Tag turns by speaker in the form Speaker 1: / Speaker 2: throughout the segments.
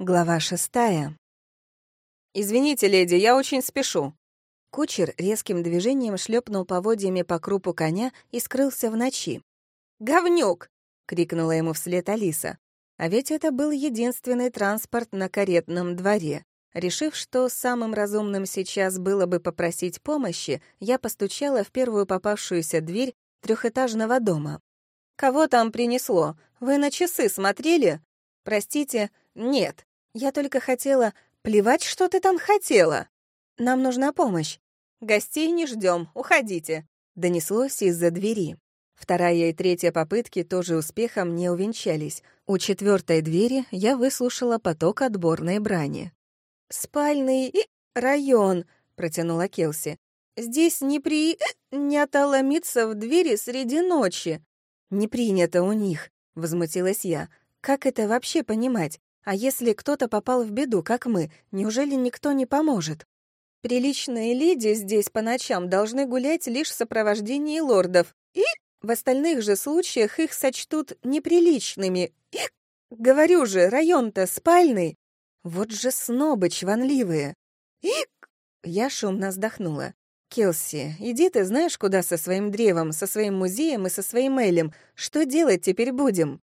Speaker 1: Глава шестая.
Speaker 2: «Извините, леди, я очень спешу».
Speaker 1: Кучер резким движением шлепнул поводьями по крупу коня и скрылся в ночи.
Speaker 2: «Говнюк!» — крикнула ему вслед Алиса.
Speaker 1: А ведь это был единственный транспорт на каретном дворе. Решив, что самым разумным сейчас было бы попросить помощи, я постучала в первую попавшуюся дверь трехэтажного дома.
Speaker 2: «Кого там принесло? Вы на часы смотрели?»
Speaker 1: «Простите,
Speaker 2: нет,
Speaker 1: я только хотела... Плевать, что ты там хотела. Нам нужна помощь.
Speaker 2: Гостей не ждем, уходите.
Speaker 1: Донеслось из-за двери. Вторая и третья попытки тоже успехом не увенчались. У четвертой двери я выслушала поток отборной брани.
Speaker 2: «Спальный район», — протянула Келси. «Здесь не при... не отломиться в двери среди ночи».
Speaker 1: «Не принято у них», — возмутилась я. «Как это вообще понимать? А если кто-то попал в беду, как мы, неужели никто не поможет?
Speaker 2: Приличные леди здесь по ночам должны гулять лишь в сопровождении лордов, и в остальных же случаях их сочтут неприличными. И, говорю же, район-то спальный.
Speaker 1: Вот же снобы чванливые.
Speaker 2: И
Speaker 1: я шумно вздохнула. «Келси, иди ты знаешь куда со своим древом, со своим музеем и со своим Элем. Что делать теперь будем?»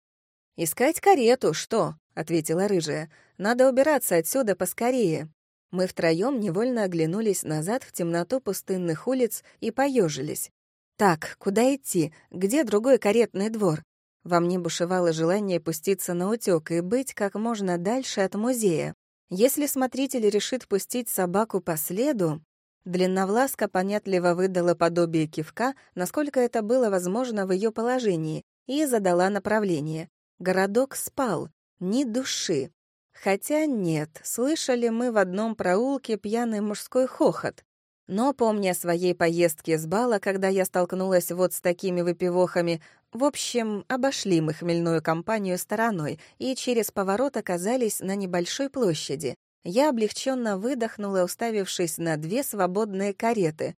Speaker 2: «Искать карету, что?» Ответила рыжая. «Надо убираться отсюда поскорее».
Speaker 1: Мы втроем невольно оглянулись назад в темноту пустынных улиц и поежились. «Так, куда идти? Где другой каретный двор?» Во мне бушевало желание пуститься на утёк и быть как можно дальше от музея. Если смотритель решит пустить собаку по следу... Длинновласка понятливо выдала подобие кивка, насколько это было возможно в ее положении, и задала направление. Городок спал, ни души. Хотя нет, слышали мы в одном проулке пьяный мужской хохот. Но, помня своей поездке с бала, когда я столкнулась вот с такими выпивохами, в общем, обошли мы хмельную компанию стороной и через поворот оказались на небольшой площади. Я облегченно выдохнула, уставившись на две свободные кареты.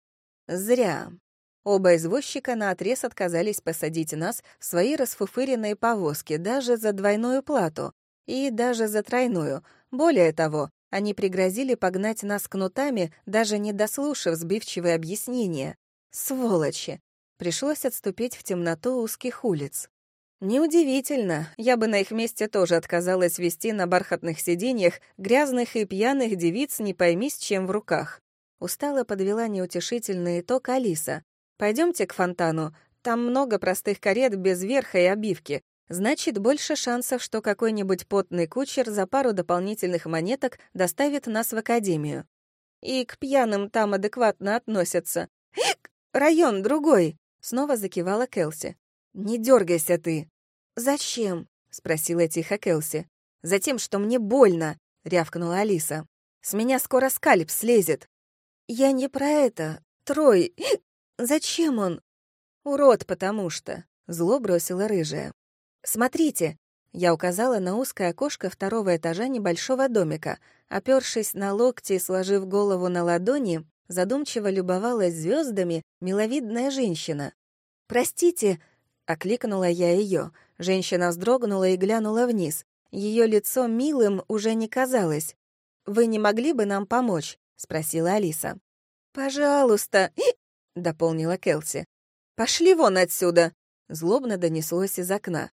Speaker 1: Зря. Оба извозчика наотрез отказались посадить нас в свои расфуфыренные повозки даже за двойную плату и даже за тройную. Более того, они пригрозили погнать нас кнутами, даже не дослушав сбивчивые объяснения. Сволочи! Пришлось отступить в темноту узких улиц. Неудивительно, я бы на их месте тоже отказалась вести на бархатных сиденьях грязных и пьяных девиц не пойми с чем в руках. Устало подвела неутешительный итог Алиса. Пойдемте к фонтану. Там много простых карет без верха и обивки. Значит, больше шансов, что какой-нибудь потный кучер за пару дополнительных монеток доставит нас в академию. И к пьяным там адекватно относятся. «Эк, район другой!» — снова закивала Келси. «Не дергайся ты!» «Зачем?» — спросила тихо Келси. «Затем, что мне больно!» — рявкнула Алиса. «С меня скоро скальп слезет!» «Я не про это. Трой, Зачем он? Урод, потому что. Зло бросила рыжая. Смотрите. Я указала на узкое окошко второго этажа небольшого домика. Опёршись на локти и сложив голову на ладони, задумчиво любовалась звездами миловидная женщина. «Простите», — окликнула я ее. Женщина вздрогнула и глянула вниз. Ее лицо милым уже не казалось. «Вы не могли бы нам помочь?» — спросила Алиса. «Пожалуйста!» — дополнила Келси. «Пошли вон отсюда!» — злобно донеслось из окна.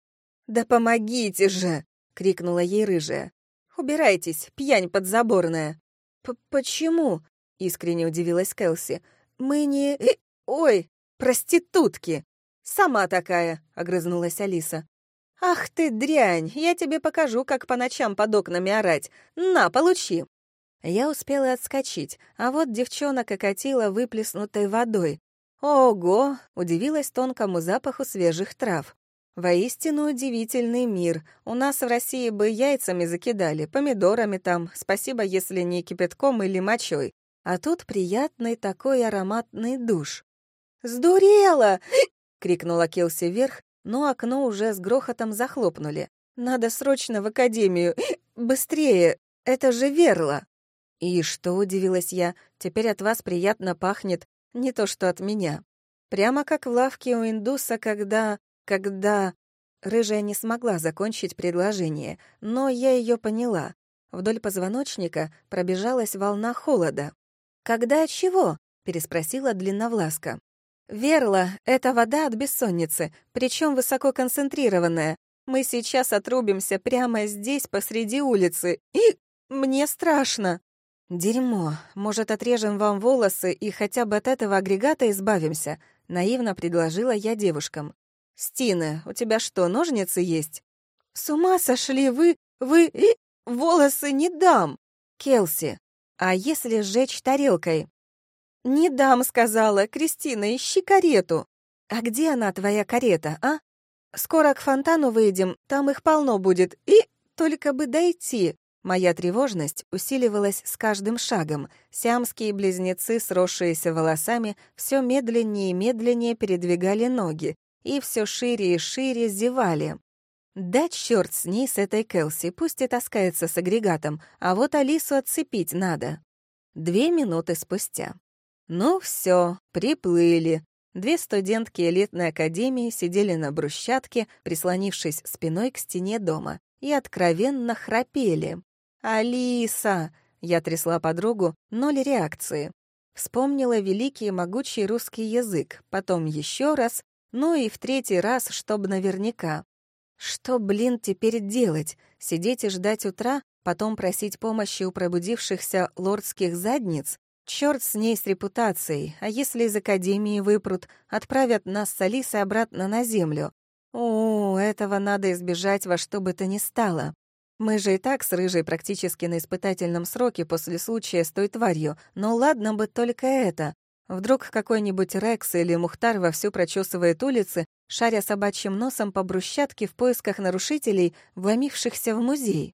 Speaker 1: «Да помогите же!» — крикнула ей рыжая. «Убирайтесь, пьянь подзаборная!» П «Почему?» — искренне удивилась Келси. «Мы не... Э, ой, проститутки!» «Сама такая!» — огрызнулась Алиса. «Ах ты, дрянь! Я тебе покажу, как по ночам под окнами орать! На, получи!» Я успела отскочить, а вот девчонок окатила выплеснутой водой. Ого! Удивилась тонкому запаху свежих трав. Воистину удивительный мир. У нас в России бы яйцами закидали, помидорами там, спасибо, если не кипятком или мочой. А тут приятный такой ароматный душ. «Сдурела!» — крикнула Келси вверх, но окно уже с грохотом захлопнули. «Надо срочно в академию! Быстрее! Это же Верла!» «И что?» — удивилась я. «Теперь от вас приятно пахнет, не то что от меня. Прямо как в лавке у индуса, когда... когда...» Рыжая не смогла закончить предложение, но я ее поняла. Вдоль позвоночника пробежалась волна холода. «Когда чего?» — переспросила длинновласка. «Верла, это вода от бессонницы, причем высококонцентрированная. Мы сейчас отрубимся прямо здесь, посреди улицы, и мне страшно». «Дерьмо. Может, отрежем вам волосы и хотя бы от этого агрегата избавимся?» — наивно предложила я девушкам. «Стина, у тебя что, ножницы есть?» «С ума сошли вы! Вы... И... волосы не дам!» «Келси, а если сжечь тарелкой?» «Не дам», — сказала. «Кристина, ищи карету». «А где она, твоя карета, а?» «Скоро к фонтану выйдем, там их полно будет. И только бы дойти». Моя тревожность усиливалась с каждым шагом. Сиамские близнецы, сросшиеся волосами, все медленнее и медленнее передвигали ноги и все шире и шире зевали. Да черт с ней, с этой Келси, пусть и таскается с агрегатом, а вот Алису отцепить надо. Две минуты спустя. Ну все, приплыли. Две студентки элитной академии сидели на брусчатке, прислонившись спиной к стене дома, и откровенно храпели. «Алиса!» — я трясла подругу, ноль реакции. Вспомнила великий и могучий русский язык, потом еще раз, ну и в третий раз, чтобы наверняка. Что, блин, теперь делать? Сидеть и ждать утра, потом просить помощи у пробудившихся лордских задниц? Черт с ней с репутацией, а если из Академии выпрут, отправят нас с Алисой обратно на Землю? О, этого надо избежать во что бы то ни стало. Мы же и так с Рыжей практически на испытательном сроке после случая с той тварью, но ладно бы только это. Вдруг какой-нибудь Рекс или Мухтар вовсю прочесывает улицы, шаря собачьим носом по брусчатке в поисках нарушителей, вломившихся в музей.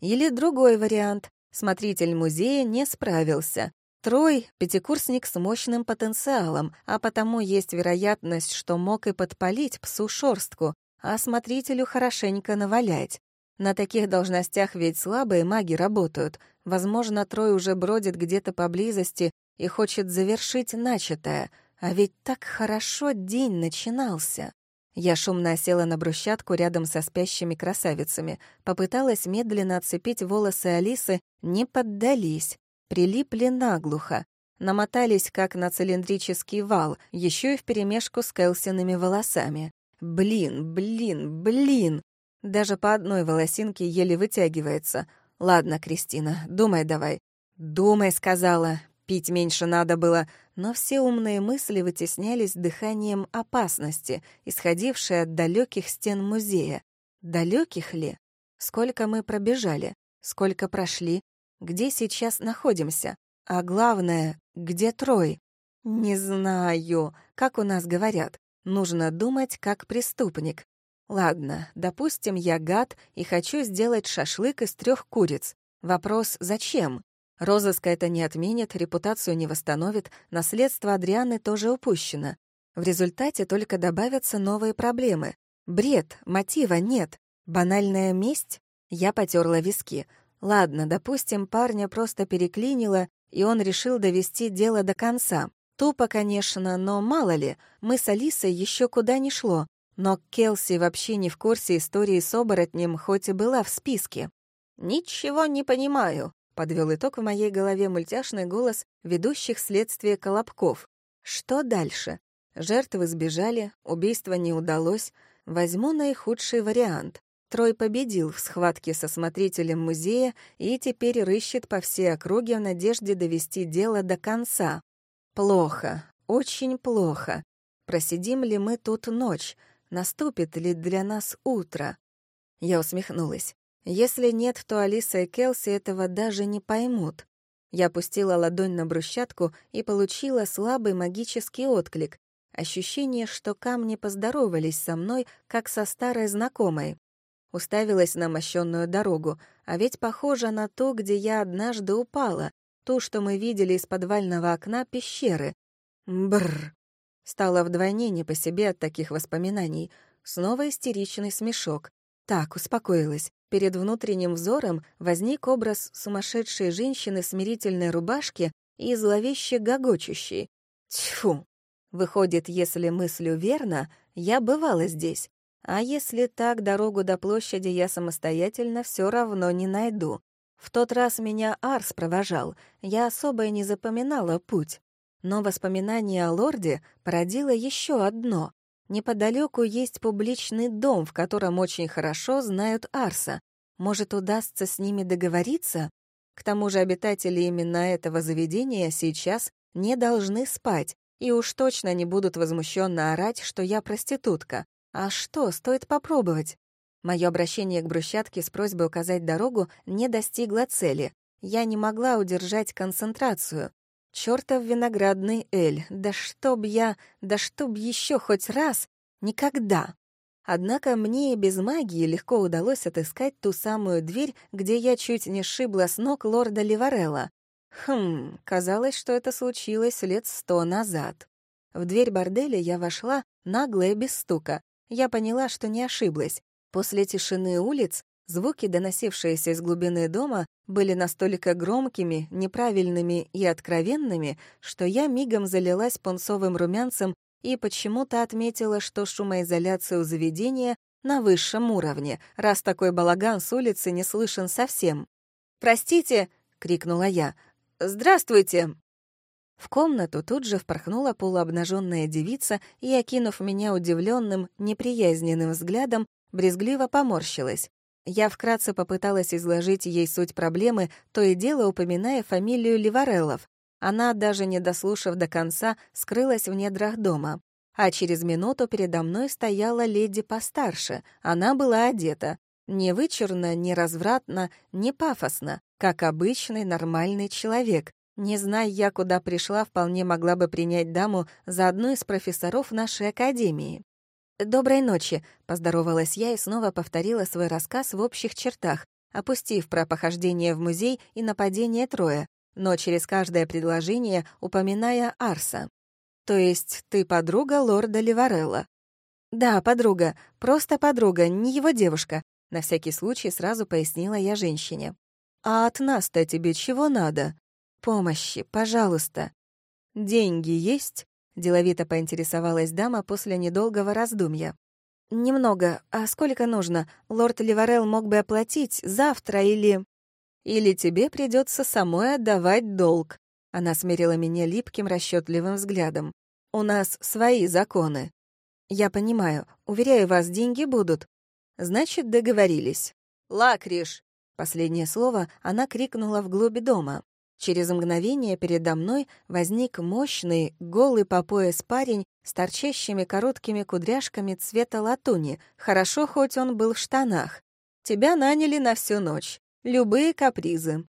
Speaker 1: Или другой вариант. Смотритель музея не справился. Трой — пятикурсник с мощным потенциалом, а потому есть вероятность, что мог и подпалить псу шорстку, а смотрителю хорошенько навалять. На таких должностях ведь слабые маги работают. Возможно, Трой уже бродит где-то поблизости и хочет завершить начатое, а ведь так хорошо день начинался. Я шумно села на брусчатку рядом со спящими красавицами, попыталась медленно отцепить волосы Алисы, не поддались, прилипли наглухо, намотались как на цилиндрический вал, еще и вперемешку с Кэлсиными волосами. Блин, блин, блин! Даже по одной волосинке еле вытягивается. Ладно, Кристина, думай давай. «Думай», — сказала, Пить меньше надо было, но все умные мысли вытеснялись дыханием опасности, исходившей от далеких стен музея. Далеких ли? Сколько мы пробежали? Сколько прошли? Где сейчас находимся? А главное, где Трой? Не знаю. Как у нас говорят, нужно думать как преступник. Ладно, допустим, я гад и хочу сделать шашлык из трех куриц. Вопрос «зачем?» Розыск это не отменит, репутацию не восстановит, наследство Адрианы тоже упущено. В результате только добавятся новые проблемы. Бред, мотива нет. Банальная месть? Я потерла виски. Ладно, допустим, парня просто переклинило, и он решил довести дело до конца. Тупо, конечно, но мало ли, мы с Алисой еще куда не шло. Но Келси вообще не в курсе истории с оборотнем, хоть и была в списке. «Ничего не понимаю», Подвел итог в моей голове мультяшный голос ведущих следствие Колобков. Что дальше? Жертвы сбежали, убийство не удалось. Возьму наихудший вариант. Трой победил в схватке со смотрителем музея и теперь рыщет по всей округе в надежде довести дело до конца. Плохо, очень плохо. Просидим ли мы тут ночь? Наступит ли для нас утро? Я усмехнулась. Если нет, то Алиса и Келси этого даже не поймут. Я опустила ладонь на брусчатку и получила слабый магический отклик. Ощущение, что камни поздоровались со мной, как со старой знакомой. Уставилась на мощенную дорогу, а ведь похожа на ту, где я однажды упала, ту, что мы видели из подвального окна пещеры. Бррр. Стало вдвойне не по себе от таких воспоминаний. Снова истеричный смешок. Так, успокоилась. Перед внутренним взором возник образ сумасшедшей женщины в смирительной рубашке и зловеще гогочущей. Тьфу! Выходит, если мыслю верно, я бывала здесь. А если так, дорогу до площади я самостоятельно все равно не найду. В тот раз меня Арс провожал, я особо и не запоминала путь. Но воспоминание о лорде породило еще одно. Неподалеку есть публичный дом, в котором очень хорошо знают Арса. Может, удастся с ними договориться? К тому же обитатели именно этого заведения сейчас не должны спать и уж точно не будут возмущенно орать, что я проститутка. А что, стоит попробовать? Мое обращение к брусчатке с просьбой указать дорогу не достигло цели. Я не могла удержать концентрацию. Чёртов виноградный эль, да чтоб я, да чтоб еще хоть раз, никогда. Однако мне и без магии легко удалось отыскать ту самую дверь, где я чуть не сшибла с ног лорда Ливарелла. Хм, казалось, что это случилось лет сто назад. В дверь борделя я вошла, нагло и без стука. Я поняла, что не ошиблась. После тишины улиц звуки, доносившиеся из глубины дома, были настолько громкими, неправильными и откровенными, что я мигом залилась пунцовым румянцем и почему-то отметила, что шумоизоляция у заведения на высшем уровне, раз такой балаган с улицы не слышен совсем. «Простите!» — крикнула я. «Здравствуйте!» В комнату тут же впорхнула полуобнаженная девица и, окинув меня удивленным, неприязненным взглядом, брезгливо поморщилась. Я вкратце попыталась изложить ей суть проблемы, то и дело упоминая фамилию Ливареллов. Она, даже не дослушав до конца, скрылась в недрах дома. А через минуту передо мной стояла леди постарше. Она была одета. Не вычурно, не развратно, не пафосно, как обычный нормальный человек. Не зная я, куда пришла, вполне могла бы принять даму за одну из профессоров нашей академии. «Доброй ночи», — поздоровалась я и снова повторила свой рассказ в общих чертах, опустив про похождение в музей и нападение Троя, но через каждое предложение упоминая Арса. «То есть ты подруга лорда Ливарелла?» «Да, подруга, просто подруга, не его девушка», — на всякий случай сразу пояснила я женщине. «А от нас-то тебе чего надо? Помощи, пожалуйста». «Деньги есть?» Деловито поинтересовалась дама после недолгого раздумья. «Немного. А сколько нужно? Лорд Ливарел мог бы оплатить завтра или...» «Или тебе придется самой отдавать долг». Она смерила меня липким, расчетливым взглядом. «У нас свои законы». «Я понимаю. Уверяю вас, деньги будут». «Значит, договорились». «Лакриш!» Последнее слово она крикнула вглубь дома. Через мгновение передо мной возник мощный, голый по пояс парень с торчащими короткими кудряшками цвета латуни. Хорошо, хоть он был в штанах. Тебя наняли на всю ночь. Любые капризы.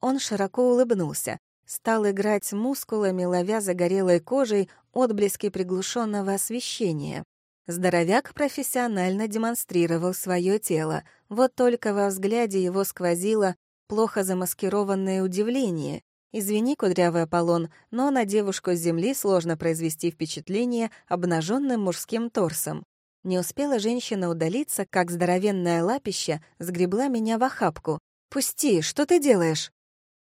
Speaker 1: Он широко улыбнулся. Стал играть мускулами, ловя загорелой кожей отблески приглушенного освещения. Здоровяк профессионально демонстрировал свое тело, вот только во взгляде его сквозило плохо замаскированное удивление. Извини, кудрявый Аполлон, но на девушку с земли сложно произвести впечатление обнаженным мужским торсом. Не успела женщина удалиться, как здоровенная лапища сгребла меня в охапку. «Пусти, что ты делаешь?»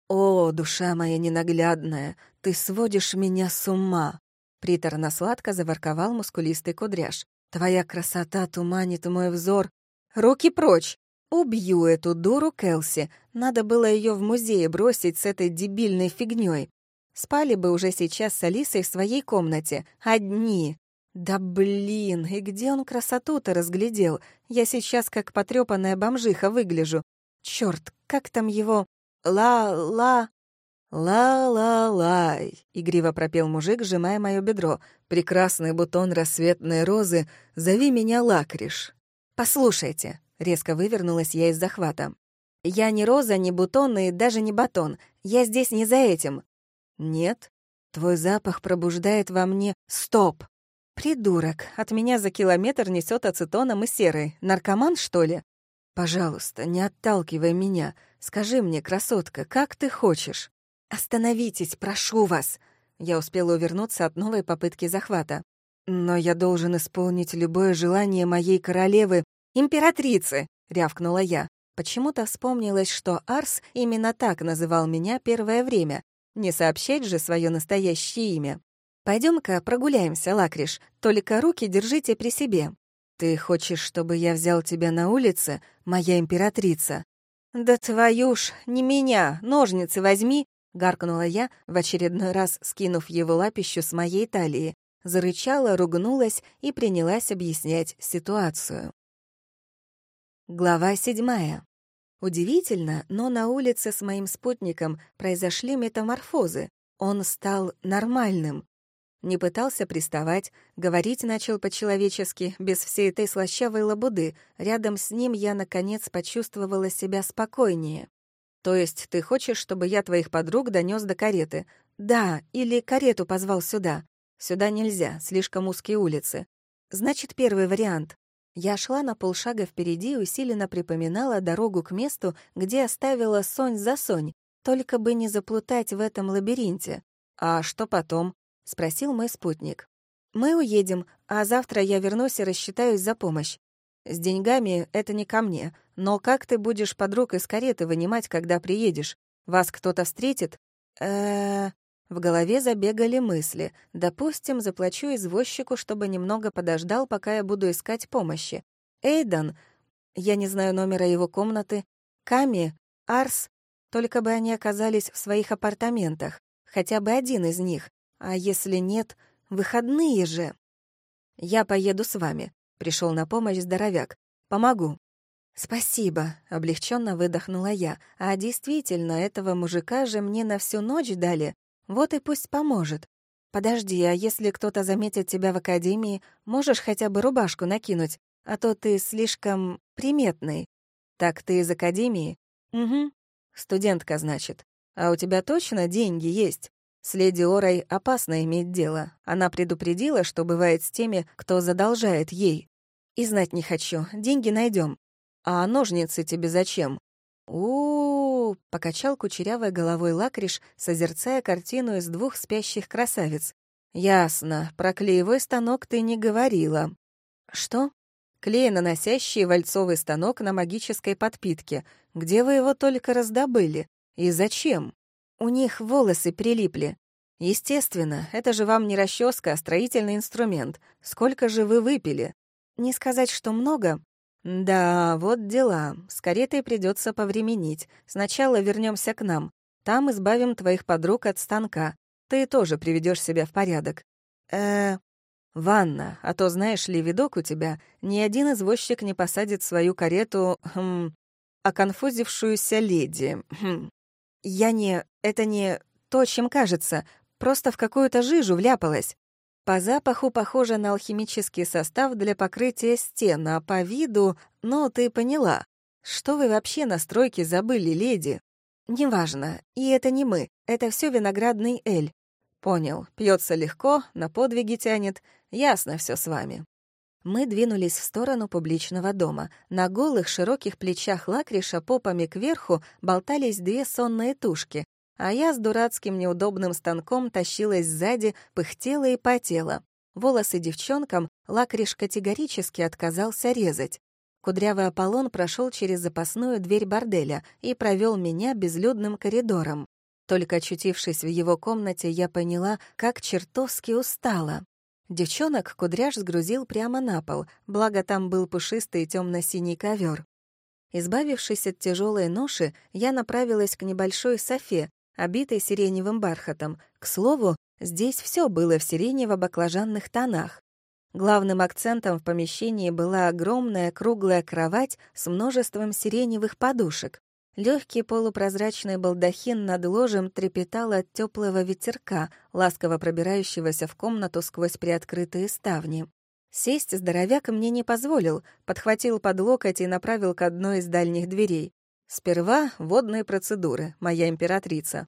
Speaker 1: «О, душа моя ненаглядная, ты сводишь меня с ума!» Приторно-сладко заворковал мускулистый кудряш. «Твоя красота туманит мой взор. Руки прочь!» Убью эту дуру Келси. Надо было ее в музее бросить с этой дебильной фигней. Спали бы уже сейчас с Алисой в своей комнате. Одни. Да блин, и где он красоту-то разглядел? Я сейчас как потрепанная бомжиха выгляжу. Черт, как там его? Ла-ла... «Ла-ла-лай», — игриво пропел мужик, сжимая мое бедро. «Прекрасный бутон рассветной розы, зови меня Лакриш». «Послушайте», Резко вывернулась я из захвата. «Я не роза, не бутон и даже не батон. Я здесь не за этим». «Нет. Твой запах пробуждает во мне... Стоп!» «Придурок. От меня за километр несет ацетоном и серой. Наркоман, что ли?» «Пожалуйста, не отталкивай меня. Скажи мне, красотка, как ты хочешь?» «Остановитесь, прошу вас!» Я успела увернуться от новой попытки захвата. «Но я должен исполнить любое желание моей королевы «Императрицы!» — рявкнула я. Почему-то вспомнилось, что Арс именно так называл меня первое время. Не сообщать же свое настоящее имя. Пойдем-ка прогуляемся, Лакриш, только руки держите при себе. Ты хочешь, чтобы я взял тебя на улице, моя императрица?
Speaker 2: «Да твою ж, не меня, ножницы возьми!» — гаркнула я, в очередной раз скинув его лапищу с моей талии. Зарычала, ругнулась и принялась объяснять ситуацию. Глава седьмая. Удивительно, но на улице с моим спутником произошли метаморфозы. Он стал нормальным. Не пытался приставать, говорить начал по-человечески, без всей этой слащавой лабуды. Рядом с ним я, наконец, почувствовала себя спокойнее. «То есть ты хочешь, чтобы я твоих подруг донес до кареты?» «Да, или карету позвал сюда». «Сюда нельзя, слишком узкие улицы». «Значит, первый вариант». Я шла на полшага впереди и усиленно припоминала дорогу к месту, где оставила Сонь за Сонь, только бы не заплутать в этом лабиринте. «А что потом?» — спросил мой спутник. «Мы уедем, а завтра я вернусь и рассчитаюсь за помощь. С деньгами это не ко мне, но как ты будешь подруг из кареты вынимать, когда приедешь? Вас кто-то встретит? э В голове забегали мысли. Допустим, заплачу извозчику, чтобы немного подождал, пока я буду искать помощи. Эйдан, я не знаю номера его комнаты, Ками, Арс, только бы они оказались в своих апартаментах, хотя бы один из них. А если нет, выходные же. Я поеду с вами. Пришел на помощь здоровяк. Помогу. Спасибо, облегченно выдохнула я. А действительно, этого мужика же мне на всю ночь дали. Вот и пусть поможет. Подожди, а если кто-то заметит тебя в академии, можешь хотя бы рубашку накинуть, а то ты слишком приметный. Так ты из академии? Угу. Студентка, значит. А у тебя точно деньги есть? С леди Орой опасно иметь дело. Она предупредила, что бывает с теми, кто задолжает ей. И знать не хочу, деньги найдем. А ножницы тебе зачем? у, -у, -у покачал кучерявой головой лакриш, созерцая картину из двух спящих красавиц. «Ясно, про клеевой станок ты не говорила». «Что?» «Клеенаносящий вальцовый станок на магической подпитке. Где вы его только раздобыли? И зачем?» У них волосы прилипли. Естественно, это же вам не расческа, а строительный инструмент. Сколько же вы выпили? Не сказать, что много. Да, вот дела. С каретой придется повременить. Сначала вернемся к нам. Там избавим твоих подруг от станка. Ты тоже приведешь себя в порядок. Э, ванна, а то знаешь ли, видок у тебя. Ни один извозчик не посадит свою карету, хм, оконфузившуюся леди. Хм. Я не... Это не то, чем кажется. Просто в какую-то жижу вляпалась. По запаху похоже на алхимический состав для покрытия стен, а по виду... Ну, ты поняла. Что вы вообще на стройке забыли, леди? Неважно. И это не мы. Это все виноградный эль. Понял. Пьется легко, на подвиги тянет. Ясно все с вами. Мы двинулись в сторону публичного дома. На голых широких плечах лакриша попами кверху болтались две сонные тушки, а я с дурацким неудобным станком тащилась сзади, пыхтела и потела. Волосы девчонкам лакриш категорически отказался резать. Кудрявый Аполлон прошел через запасную дверь борделя и провел меня безлюдным коридором. Только очутившись в его комнате, я поняла, как чертовски устала. Девчонок кудряш сгрузил прямо на пол, благо там был пушистый темно-синий ковер. Избавившись от тяжелой ноши, я направилась к небольшой софе, обитой сиреневым бархатом. К слову, здесь все было в сиренево-баклажанных тонах. Главным акцентом в помещении была огромная круглая кровать с множеством сиреневых подушек. Легкий полупрозрачный балдахин над ложем трепетал от теплого ветерка, ласково пробирающегося в комнату сквозь приоткрытые ставни. Сесть здоровяк мне не позволил, подхватил под локоть и направил к одной из дальних дверей. Сперва водные процедуры, моя императрица.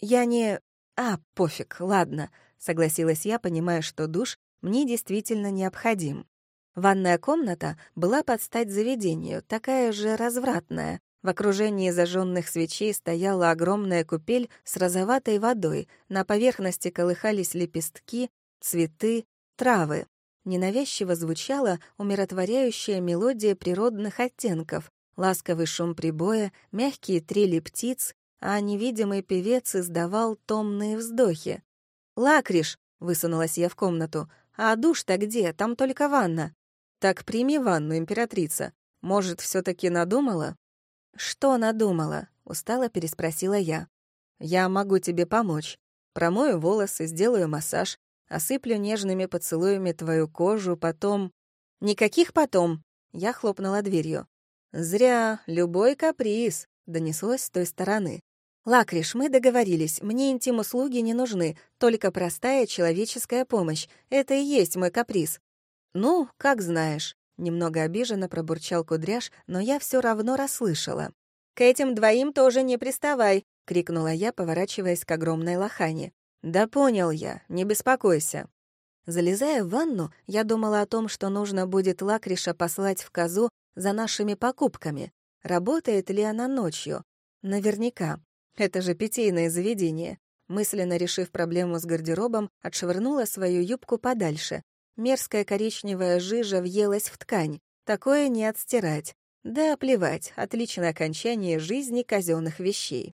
Speaker 2: Я не... А, пофиг, ладно, согласилась я, понимая, что душ мне действительно необходим. Ванная комната была под стать заведению, такая же развратная, в окружении зажженных свечей стояла огромная купель с розоватой водой, на поверхности колыхались лепестки, цветы, травы. Ненавязчиво звучала умиротворяющая мелодия природных оттенков, ласковый шум прибоя, мягкие трели птиц, а невидимый певец издавал томные вздохи. «Лакриш!» — высунулась я в комнату. «А душ-то где? Там только ванна». «Так прими ванну, императрица. Может, все таки надумала?»
Speaker 1: «Что надумала?» — устало переспросила я. «Я могу тебе помочь. Промою волосы, сделаю массаж, осыплю нежными поцелуями твою кожу, потом...» «Никаких потом!» — я хлопнула дверью. «Зря, любой каприз», — донеслось с той стороны. «Лакриш, мы договорились, мне интим-услуги не нужны, только простая человеческая помощь. Это и есть мой каприз». «Ну, как знаешь», — немного обиженно пробурчал Кудряш, но я все равно расслышала. «К этим двоим тоже не приставай», — крикнула я, поворачиваясь к огромной лохане. «Да понял я, не беспокойся». Залезая в ванну, я думала о том, что нужно будет Лакриша послать в козу за нашими покупками. Работает ли она ночью? Наверняка. Это же питейное заведение. Мысленно решив проблему с гардеробом, отшвырнула свою юбку подальше. Мерзкая коричневая жижа въелась в ткань. Такое не отстирать. Да, плевать, отличное окончание жизни казенных вещей.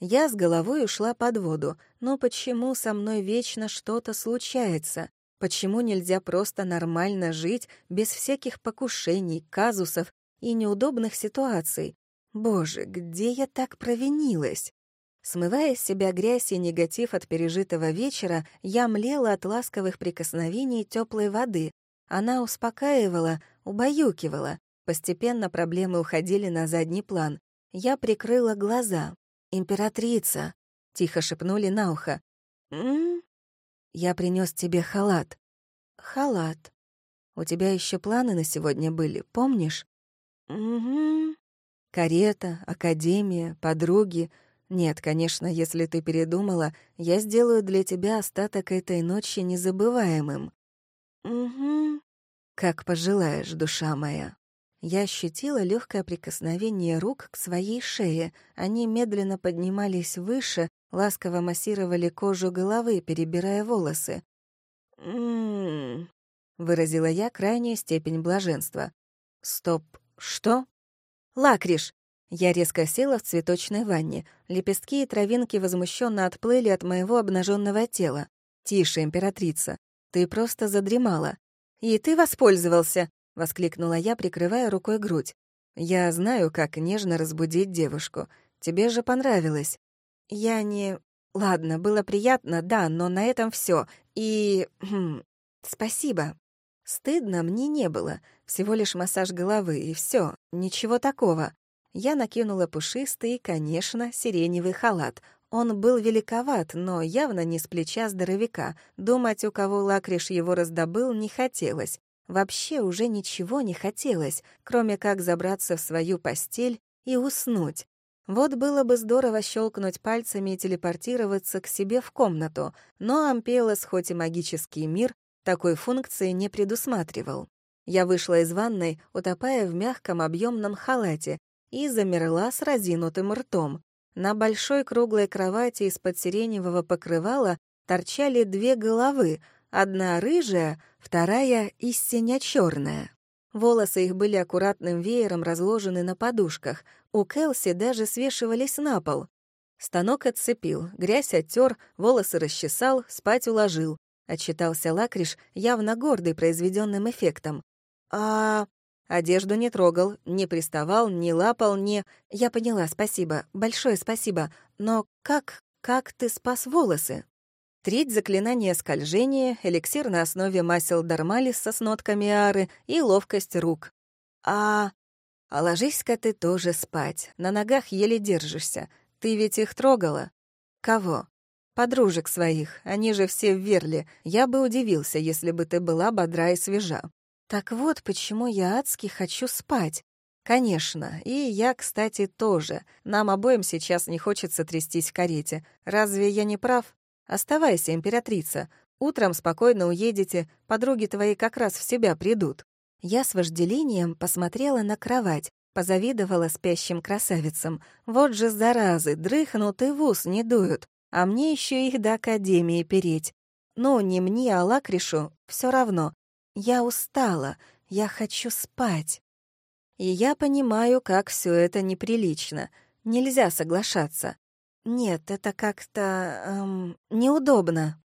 Speaker 1: Я с головой ушла под воду, но почему со мной вечно что-то случается? Почему нельзя просто нормально жить без всяких покушений, казусов и неудобных ситуаций? Боже, где я так провинилась? Смывая с себя грязь и негатив от пережитого вечера, я млела от ласковых прикосновений теплой воды. Она успокаивала, убаюкивала. Постепенно проблемы уходили на задний план. Я прикрыла глаза. «Императрица!» — тихо шепнули на ухо. «М-м-м?» Я принес тебе халат. Халат. У тебя еще планы на сегодня были, помнишь? Угу. Карета, академия, подруги. Нет, конечно, если ты передумала, я сделаю для тебя остаток этой ночи незабываемым. Угу. Как пожелаешь, душа моя. Я ощутила легкое прикосновение рук к своей шее. Они медленно поднимались выше, ласково массировали кожу головы, перебирая волосы. «М-м-м», выразила я крайнюю степень блаженства. «Стоп, что?» «Лакриш!» Я резко села в цветочной ванне. Лепестки и травинки возмущенно отплыли от моего обнаженного тела. «Тише, императрица. Ты просто задремала». «И ты воспользовался!» — воскликнула я, прикрывая рукой грудь. «Я знаю, как нежно разбудить девушку. Тебе же понравилось». «Я не... Ладно, было приятно, да, но на этом все. И... Хм, спасибо. Стыдно мне не было. Всего лишь массаж головы, и все. Ничего такого. Я накинула пушистый, конечно, сиреневый халат. Он был великоват, но явно не с плеча здоровяка. Думать, у кого лакриш его раздобыл, не хотелось. Вообще уже ничего не хотелось, кроме как забраться в свою постель и уснуть. Вот было бы здорово щелкнуть пальцами и телепортироваться к себе в комнату, но Ампелос, хоть и магический мир, такой функции не предусматривал. Я вышла из ванной, утопая в мягком объемном халате, и замерла с разинутым ртом. На большой круглой кровати из-под сиреневого покрывала торчали две головы, одна рыжая, вторая истинно черная. Волосы их были аккуратным веером разложены на подушках. У Келси даже свешивались на пол. Станок отцепил, грязь оттер, волосы расчесал, спать уложил. Отчитался Лакриш, явно гордый произведенным эффектом. А одежду не трогал, не приставал, не лапал, не... Я поняла, спасибо, большое спасибо. Но как, как ты спас волосы? Треть заклинания скольжения, эликсир на основе масел Дармалиса с нотками ары и ловкость рук. А... А ложись-ка ты тоже спать. На ногах еле держишься. Ты ведь их трогала? Кого? Подружек своих. Они же все в Верле. Я бы удивился, если бы ты была бодра и свежа. Так вот, почему я адски хочу спать. Конечно, и я, кстати, тоже. Нам обоим сейчас не хочется трястись в карете. Разве я не прав? Оставайся, императрица. Утром спокойно уедете, подруги твои как раз в себя придут». Я с вожделением посмотрела на кровать, позавидовала спящим красавицам. Вот же заразы, дрыхнут и в ус не дуют, а мне еще их до академии переть. Ну, не мне, а Лакришу, все равно. Я устала, я хочу спать. И я понимаю, как все это неприлично. Нельзя соглашаться. «Нет, это как-то... Эм, неудобно».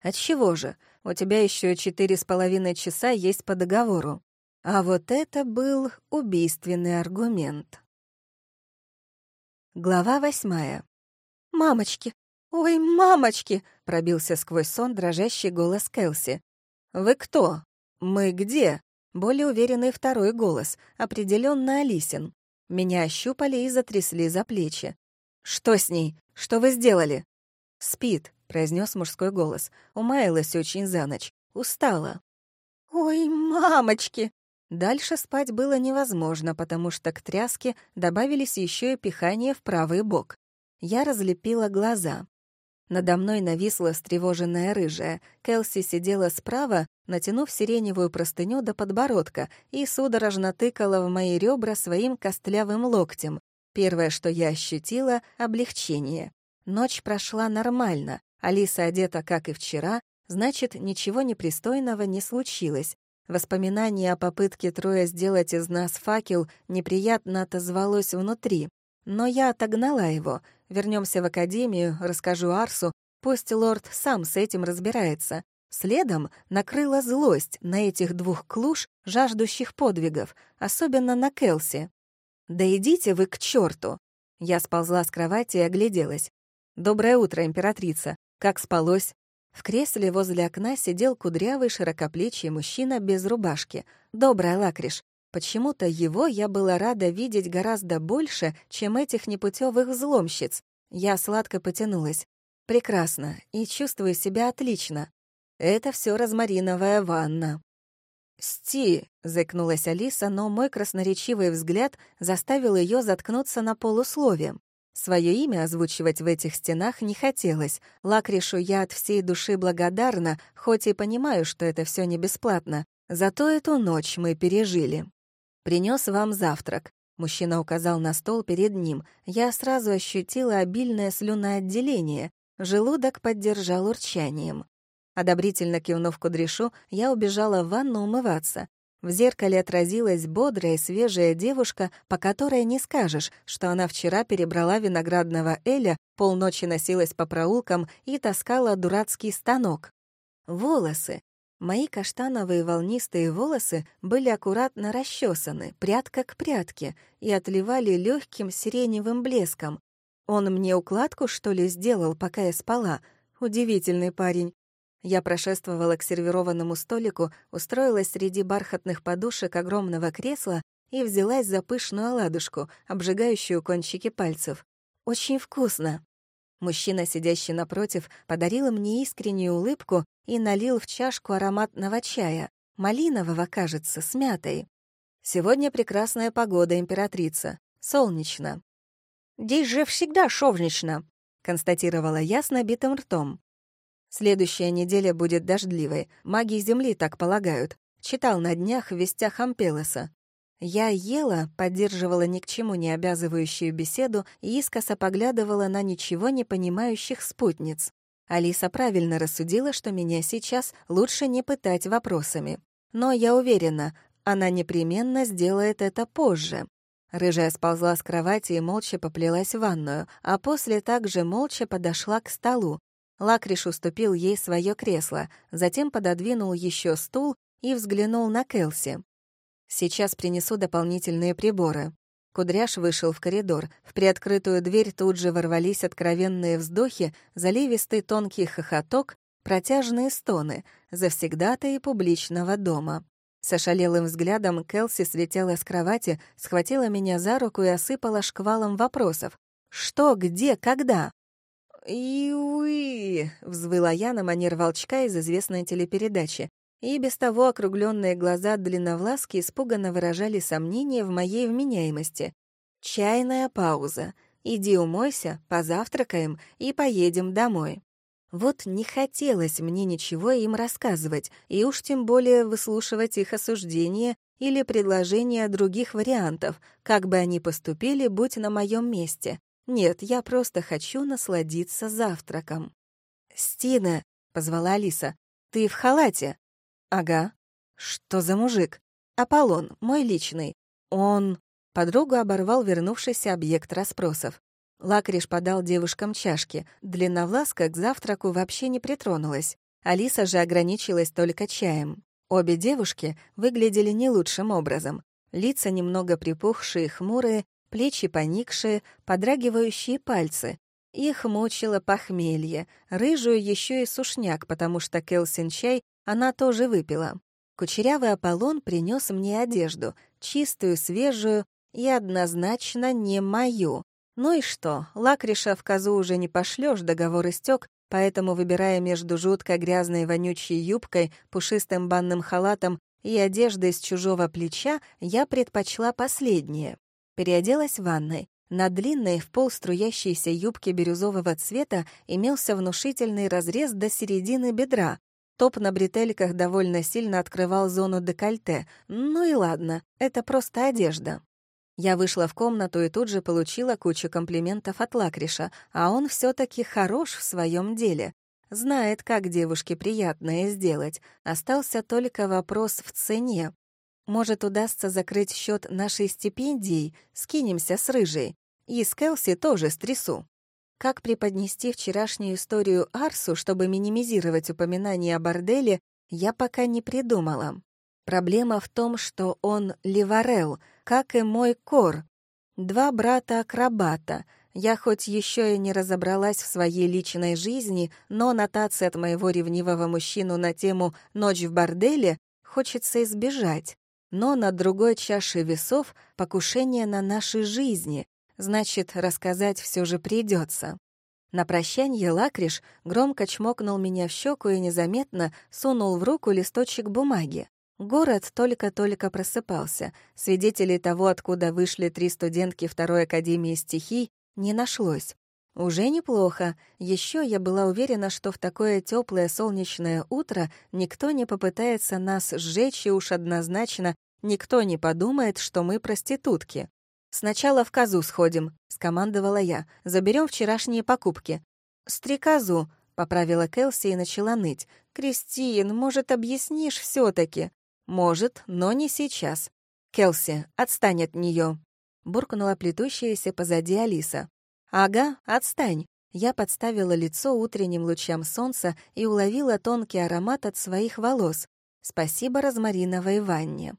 Speaker 1: «Отчего же? У тебя еще четыре с половиной часа есть по договору». А вот это был убийственный аргумент. Глава восьмая.
Speaker 2: «Мамочки! Ой, мамочки!» — пробился сквозь сон дрожащий голос Келси.
Speaker 1: «Вы кто? Мы где?» Более уверенный второй голос, определенно Алисин. Меня ощупали и затрясли за плечи. «Что с ней? Что вы сделали?» «Спит», — произнес мужской голос. Умаялась очень за ночь. Устала.
Speaker 2: «Ой, мамочки!»
Speaker 1: Дальше спать было невозможно, потому что к тряске добавились еще и пихание в правый бок. Я разлепила глаза. Надо мной нависла встревоженная рыжая. Келси сидела справа, натянув сиреневую простыню до подбородка, и судорожно тыкала в мои ребра своим костлявым локтем. Первое, что я ощутила — облегчение. Ночь прошла нормально. Алиса одета, как и вчера, значит, ничего непристойного не случилось. Воспоминание о попытке Троя сделать из нас факел неприятно отозвалось внутри. Но я отогнала его. Вернемся в академию, расскажу Арсу, пусть лорд сам с этим разбирается. Следом накрыла злость на этих двух клуш, жаждущих подвигов, особенно на Келси. «Да идите вы к черту! Я сползла с кровати и огляделась. «Доброе утро, императрица! Как спалось?» В кресле возле окна сидел кудрявый широкоплечий мужчина без рубашки. Добрая лакриш. Почему-то его я была рада видеть гораздо больше, чем этих непутевых взломщиц. Я сладко потянулась. Прекрасно, и чувствую себя отлично. Это все розмариновая ванна. «Сти!» — заикнулась Алиса, но мой красноречивый взгляд заставил ее заткнуться на полусловие. Свое имя озвучивать в этих стенах не хотелось. Лакришу я от всей души благодарна, хоть и понимаю, что это все не бесплатно. Зато эту ночь мы пережили. Принес вам завтрак. Мужчина указал на стол перед ним. Я сразу ощутила обильное слюноотделение. Желудок поддержал урчанием. Одобрительно кивнув кудряшу, я убежала в ванну умываться. В зеркале отразилась бодрая и свежая девушка, по которой не скажешь, что она вчера перебрала виноградного Эля, полночи носилась по проулкам и таскала дурацкий станок. Волосы. Мои каштановые волнистые волосы были аккуратно расчесаны, прядка к прядке, и отливали легким сиреневым блеском. Он мне укладку, что ли, сделал, пока я спала? Удивительный парень. Я прошествовала к сервированному столику, устроилась среди бархатных подушек огромного кресла и взялась за пышную оладушку, обжигающую кончики пальцев. Очень вкусно. Мужчина, сидящий напротив, подарил мне искреннюю улыбку и налил в чашку ароматного чая, малинового, кажется, с мятой. Сегодня прекрасная погода, императрица. Солнечно.
Speaker 2: «Здесь же всегда солнечно», — констатировала я с набитым ртом.
Speaker 1: Следующая неделя будет дождливой. Маги Земли так полагают. Читал на днях в вестях Ампелоса. Я ела, поддерживала ни к чему не обязывающую беседу и искоса поглядывала на ничего не понимающих спутниц. Алиса правильно рассудила, что меня сейчас лучше не пытать вопросами. Но я уверена, она непременно сделает это позже. Рыжая сползла с кровати и молча поплелась в ванную, а после также молча подошла к столу, Лакриш уступил ей свое кресло, затем пододвинул еще стул и взглянул на Келси. «Сейчас принесу дополнительные приборы». Кудряш вышел в коридор. В приоткрытую дверь тут же ворвались откровенные вздохи, заливистый тонкий хохоток, протяжные стоны, завсегдата и публичного дома. С ошалелым взглядом Келси слетела с кровати, схватила меня за руку и осыпала шквалом вопросов. «Что, где, когда?» «Иуи!» — взвыла я на манер волчка из известной телепередачи. И без того округленные глаза длинновласки испуганно выражали сомнения в моей вменяемости. Чайная пауза. Иди умойся, позавтракаем и поедем домой. Вот не хотелось мне ничего им рассказывать, и уж тем более выслушивать их осуждения или предложения других вариантов, как бы они поступили, будь на моем месте. Нет, я просто хочу насладиться завтраком. «Стина!» — позвала Алиса. «Ты в халате?» «Ага». «Что за мужик?» «Аполлон, мой личный. Он...» Подругу оборвал вернувшийся объект расспросов. Лакриш подал девушкам чашки. Длинновласка к завтраку вообще не притронулась. Алиса же ограничилась только чаем. Обе девушки выглядели не лучшим образом. Лица немного припухшие, хмурые, плечи поникшие, подрагивающие пальцы. Их мучило похмелье, рыжую еще и сушняк, потому что Келсин чай она тоже выпила. Кучерявый Аполлон принес мне одежду, чистую, свежую и однозначно не мою. Ну и что, лакриша в козу уже не пошлёшь, договор истек, поэтому, выбирая между жутко грязной вонючей юбкой, пушистым банным халатом и одеждой с чужого плеча, я предпочла последнее. Переоделась в ванной. На длинной в пол струящейся юбке бирюзового цвета имелся внушительный разрез до середины бедра. Топ на бретельках довольно сильно открывал зону декольте. Ну и ладно, это просто одежда. Я вышла в комнату и тут же получила кучу комплиментов от Лакриша, а он все таки хорош в своем деле. Знает, как девушке приятное сделать. Остался только вопрос в цене. Может, удастся закрыть счет нашей стипендии, скинемся с Рыжей. И с Келси тоже стрясу. Как преподнести вчерашнюю историю Арсу, чтобы минимизировать упоминание о борделе, я пока не придумала. Проблема в том, что он Ливарел, как и мой Кор. Два брата-акробата. Я хоть еще и не разобралась в своей личной жизни, но нотации от моего ревнивого мужчину на тему «Ночь в борделе» хочется избежать. Но на другой чаше весов покушение на наши жизни, значит, рассказать все же придется. На прощанье Лакриш громко чмокнул меня в щеку и незаметно сунул в руку листочек бумаги. Город только-только просыпался. Свидетелей того, откуда вышли три студентки Второй Академии стихий, не нашлось. Уже неплохо. Еще я была уверена, что в такое теплое солнечное утро никто не попытается нас сжечь, и уж однозначно никто не подумает, что мы проститутки. «Сначала в козу сходим», — скомандовала я. «Заберем вчерашние покупки». «Стрекозу», — поправила Келси и начала ныть. «Кристин, может, объяснишь все таки «Может, но не сейчас». «Келси, отстань от нее буркнула плетущаяся позади Алиса. «Ага, отстань!» Я подставила лицо утренним лучам солнца и уловила тонкий аромат от своих волос. Спасибо розмариновой ванне.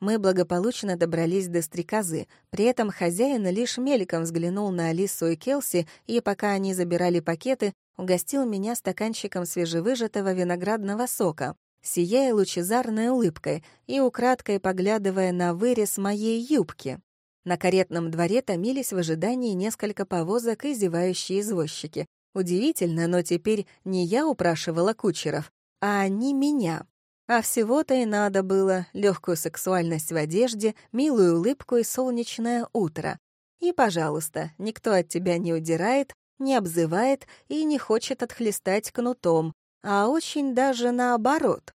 Speaker 1: Мы благополучно добрались до стрекозы, при этом хозяин лишь мельком взглянул на Алису и Келси, и пока они забирали пакеты, угостил меня стаканчиком свежевыжатого виноградного сока, сияя лучезарной улыбкой и украдкой поглядывая на вырез моей юбки. На каретном дворе томились в ожидании несколько повозок и зевающие извозчики. Удивительно, но теперь не я упрашивала кучеров, а они меня. А всего-то и надо было легкую сексуальность в одежде, милую улыбку и солнечное утро. И, пожалуйста, никто от тебя не удирает, не обзывает и не хочет отхлестать кнутом, а очень даже наоборот.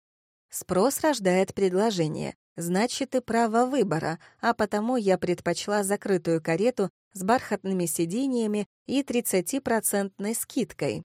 Speaker 1: Спрос рождает предложение. Значит, и право выбора, а потому я предпочла закрытую карету с бархатными сиденьями и 30-процентной скидкой.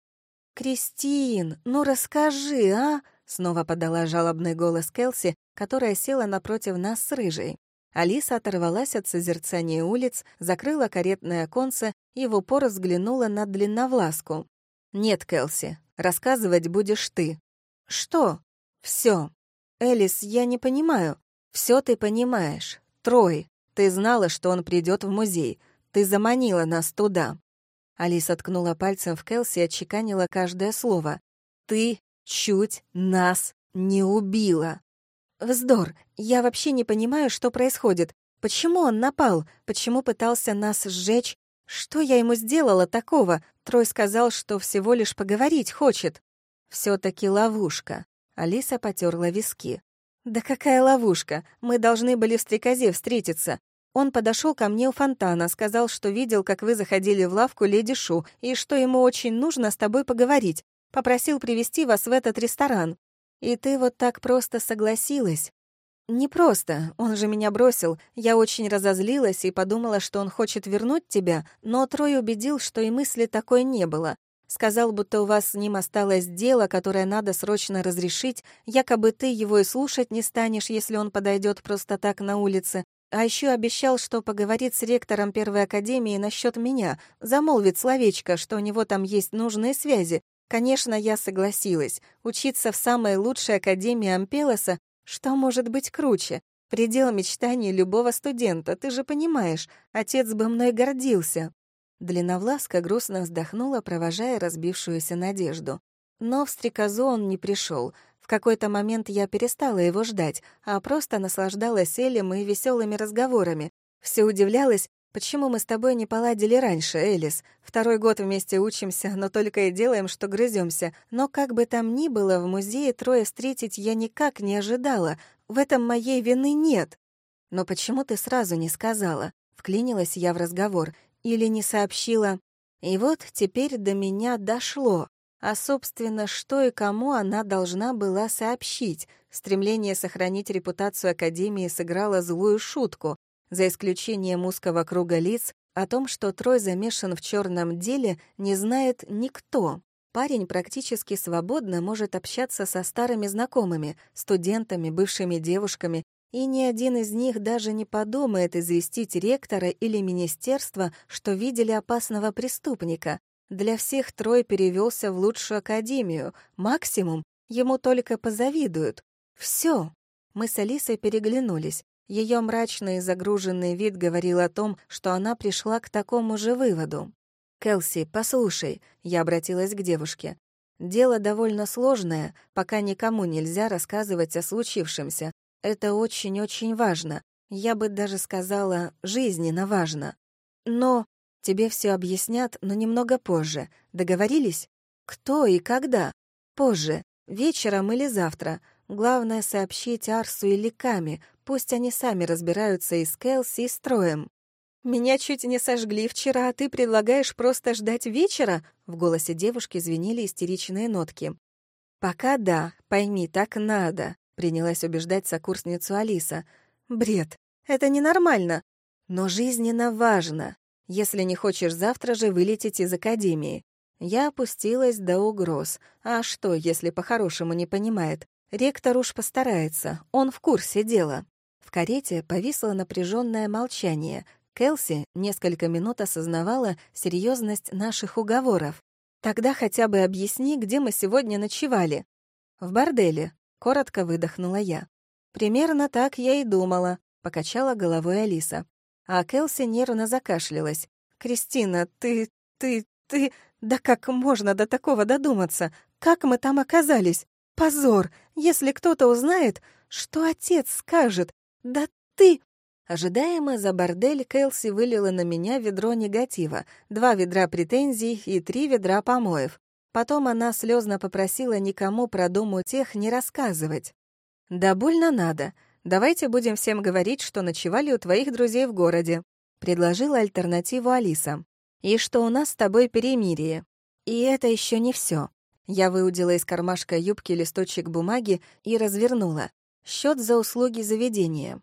Speaker 1: «Кристин, ну расскажи, а?» — снова подала жалобный голос Келси, которая села напротив нас с рыжей. Алиса оторвалась от созерцания улиц, закрыла каретное оконце и в упор взглянула на длинновласку. «Нет, Келси, рассказывать будешь ты». «Что?» «Всё. Элис, я не понимаю. Все ты понимаешь. Трой, ты знала, что он придет в музей. Ты заманила нас туда». Алиса ткнула пальцем в Келси и отчеканила каждое слово. «Ты чуть нас не убила». «Вздор. Я вообще не понимаю, что происходит. Почему он напал? Почему пытался нас сжечь? Что я ему сделала такого? Трой сказал, что всего лишь поговорить хочет. все таки ловушка». Алиса потерла виски. «Да какая ловушка! Мы должны были в стрекозе встретиться. Он подошел ко мне у фонтана, сказал, что видел, как вы заходили в лавку леди Шу, и что ему очень нужно с тобой поговорить. Попросил привести вас в этот ресторан. И ты вот так просто согласилась?» «Не просто. Он же меня бросил. Я очень разозлилась и подумала, что он хочет вернуть тебя, но Трой убедил, что и мысли такой не было. Сказал, будто у вас с ним осталось дело, которое надо срочно разрешить, якобы ты его и слушать не станешь, если он подойдет просто так на улице. А еще обещал, что поговорит с ректором Первой Академии насчет меня, замолвит словечко, что у него там есть нужные связи. Конечно, я согласилась. Учиться в самой лучшей Академии Ампелоса, что может быть круче? Предел мечтаний любого студента, ты же понимаешь, отец бы мной гордился. Длинновласка грустно вздохнула, провожая разбившуюся надежду. Но в стрекозу он не пришел. В какой-то момент я перестала его ждать, а просто наслаждалась Элем и веселыми разговорами. Все удивлялась, почему мы с тобой не поладили раньше, Элис. Второй год вместе учимся, но только и делаем, что грыземся. Но как бы там ни было, в музее трое встретить я никак не ожидала. В этом моей вины нет. Но почему ты сразу не сказала? Вклинилась я в разговор. Или не сообщила? И вот теперь до меня дошло. А, собственно, что и кому она должна была сообщить? Стремление сохранить репутацию Академии сыграло злую шутку. За исключением узкого круга лиц, о том, что Трой замешан в черном деле, не знает никто. Парень практически свободно может общаться со старыми знакомыми, студентами, бывшими девушками, и ни один из них даже не подумает известить ректора или министерство, что видели опасного преступника. Для всех Трой перевелся в лучшую академию. Максимум ему только позавидуют. Все. Мы с Алисой переглянулись. Ее мрачный и загруженный вид говорил о том, что она пришла к такому же выводу. «Келси, послушай», — я обратилась к девушке. «Дело довольно сложное, пока никому нельзя рассказывать о случившемся. Это очень-очень важно. Я бы даже сказала, жизненно важно. Но тебе все объяснят, но немного позже. Договорились? Кто и когда? Позже. Вечером или завтра. Главное сообщить Арсу или Каме, пусть они сами разбираются и с Келси, и с Троем. «Меня чуть не сожгли вчера, а ты предлагаешь просто ждать вечера?» В голосе девушки звенели истеричные нотки. «Пока да, пойми, так надо принялась убеждать сокурсницу Алиса. «Бред. Это ненормально. Но жизненно важно. Если не хочешь завтра же вылететь из академии». Я опустилась до угроз. А что, если по-хорошему не понимает? Ректор уж постарается, он в курсе дела. В карете повисло напряженное молчание. Келси несколько минут осознавала серьезность наших уговоров. «Тогда хотя бы объясни, где мы сегодня ночевали». «В борделе», Коротко выдохнула я. «Примерно так я и думала», — покачала головой Алиса. А Келси нервно закашлялась. «Кристина, ты... ты... ты... Да как можно до такого додуматься? Как мы там оказались? Позор! Если кто-то узнает, что отец скажет? Да ты...» Ожидаемо за бордель Кэлси вылила на меня ведро негатива, два ведра претензий и три ведра помоев. Потом она слезно попросила никому про дом тех не рассказывать. «Да больно надо. Давайте будем всем говорить, что ночевали у твоих друзей в городе», — предложила альтернативу Алиса. «И что у нас с тобой перемирие. И это еще не все. Я выудила из кармашка юбки листочек бумаги и развернула. Счет за услуги заведения.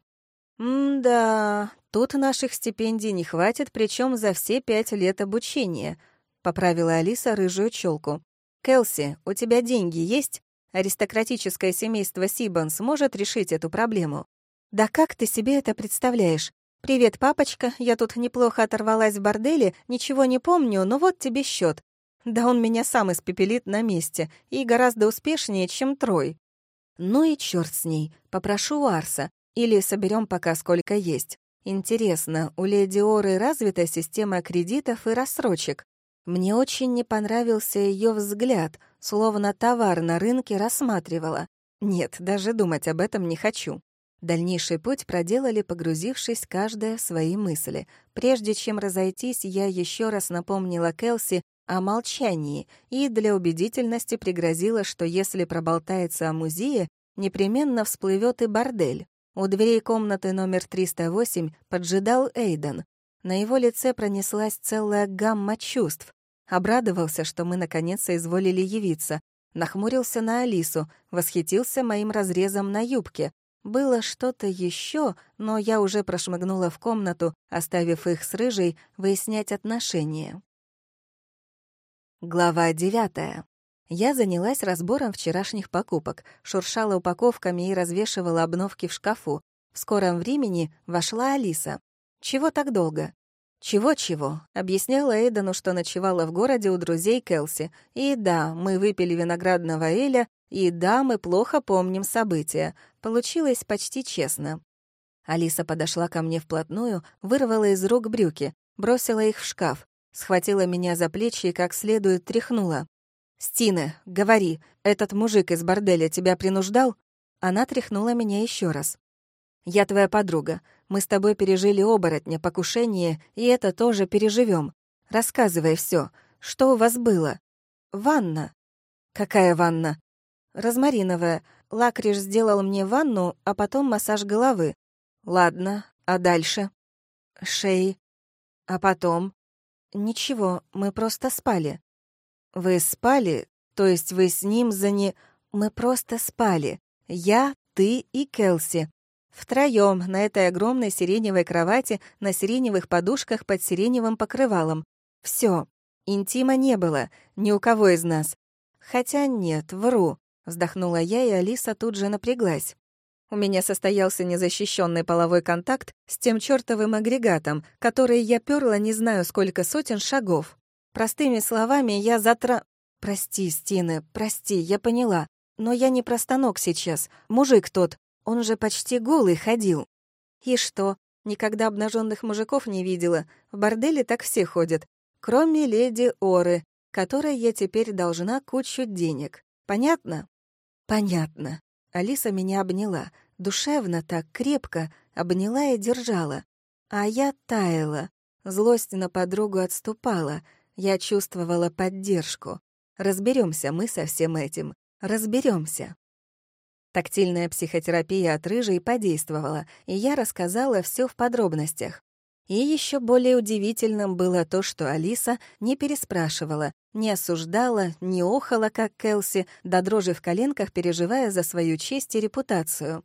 Speaker 1: «М-да, тут наших стипендий не хватит, причем за все пять лет обучения», — поправила Алиса рыжую челку. «Келси, у тебя деньги есть? Аристократическое семейство Сибанс может решить эту проблему». «Да как ты себе это представляешь? Привет, папочка, я тут неплохо оторвалась в борделе, ничего не помню, но вот тебе счет. Да он меня сам испепелит на месте, и гораздо успешнее, чем Трой». «Ну и черт с ней, попрошу у Арса, или соберем пока сколько есть. Интересно, у леди Оры развита система кредитов и рассрочек? Мне очень не понравился ее взгляд, словно товар на рынке рассматривала. Нет, даже думать об этом не хочу. Дальнейший путь проделали, погрузившись каждая в свои мысли. Прежде чем разойтись, я еще раз напомнила Келси о молчании и для убедительности пригрозила, что если проболтается о музее, непременно всплывет и бордель. У дверей комнаты номер 308 поджидал Эйден. На его лице пронеслась целая гамма чувств. Обрадовался, что мы наконец соизволили явиться. Нахмурился на Алису, восхитился моим разрезом на юбке. Было что-то еще, но я уже прошмыгнула в комнату, оставив их с Рыжей выяснять отношения. Глава девятая. Я занялась разбором вчерашних покупок, шуршала упаковками и развешивала обновки в шкафу. В скором времени вошла Алиса. «Чего так долго?» «Чего-чего?» — объясняла Эйдану, что ночевала в городе у друзей Келси. «И да, мы выпили виноградного эля, и да, мы плохо помним события. Получилось почти честно». Алиса подошла ко мне вплотную, вырвала из рук брюки, бросила их в шкаф, схватила меня за плечи и как следует тряхнула. «Стина, говори, этот мужик из борделя тебя принуждал?» Она тряхнула меня еще раз. «Я твоя подруга. Мы с тобой пережили оборотня, покушение, и это тоже переживем. Рассказывай все. Что у вас было?» «Ванна». «Какая ванна?» «Розмариновая. Лакриш сделал мне ванну, а потом массаж головы. Ладно, а дальше? Шеи. А потом? Ничего, мы просто спали. Вы спали? То есть вы с ним за не... Мы просто спали. Я, ты и Келси. Втроем на этой огромной сиреневой кровати на сиреневых подушках под сиреневым покрывалом. Все. Интима не было, ни у кого из нас. Хотя нет, вру. Вздохнула я, и Алиса тут же напряглась. У меня состоялся незащищенный половой контакт с тем чертовым агрегатом, который я перла не знаю сколько сотен шагов. Простыми словами, я затра... Прости, Стины, прости, я поняла. Но я не про станок сейчас. Мужик тот, он же почти голый ходил. И что? Никогда обнаженных мужиков не видела. В борделе так все ходят. Кроме леди Оры, которой я теперь должна кучу денег. Понятно? Понятно. Алиса меня обняла, душевно так крепко, обняла и держала. А я таяла. Злость на подругу отступала. Я чувствовала поддержку. Разберемся мы со всем этим. Разберемся. Тактильная психотерапия от рыжей подействовала, и я рассказала все в подробностях. И еще более удивительным было то, что Алиса не переспрашивала, не осуждала, не охала, как Келси, до дрожи в коленках, переживая за свою честь и репутацию.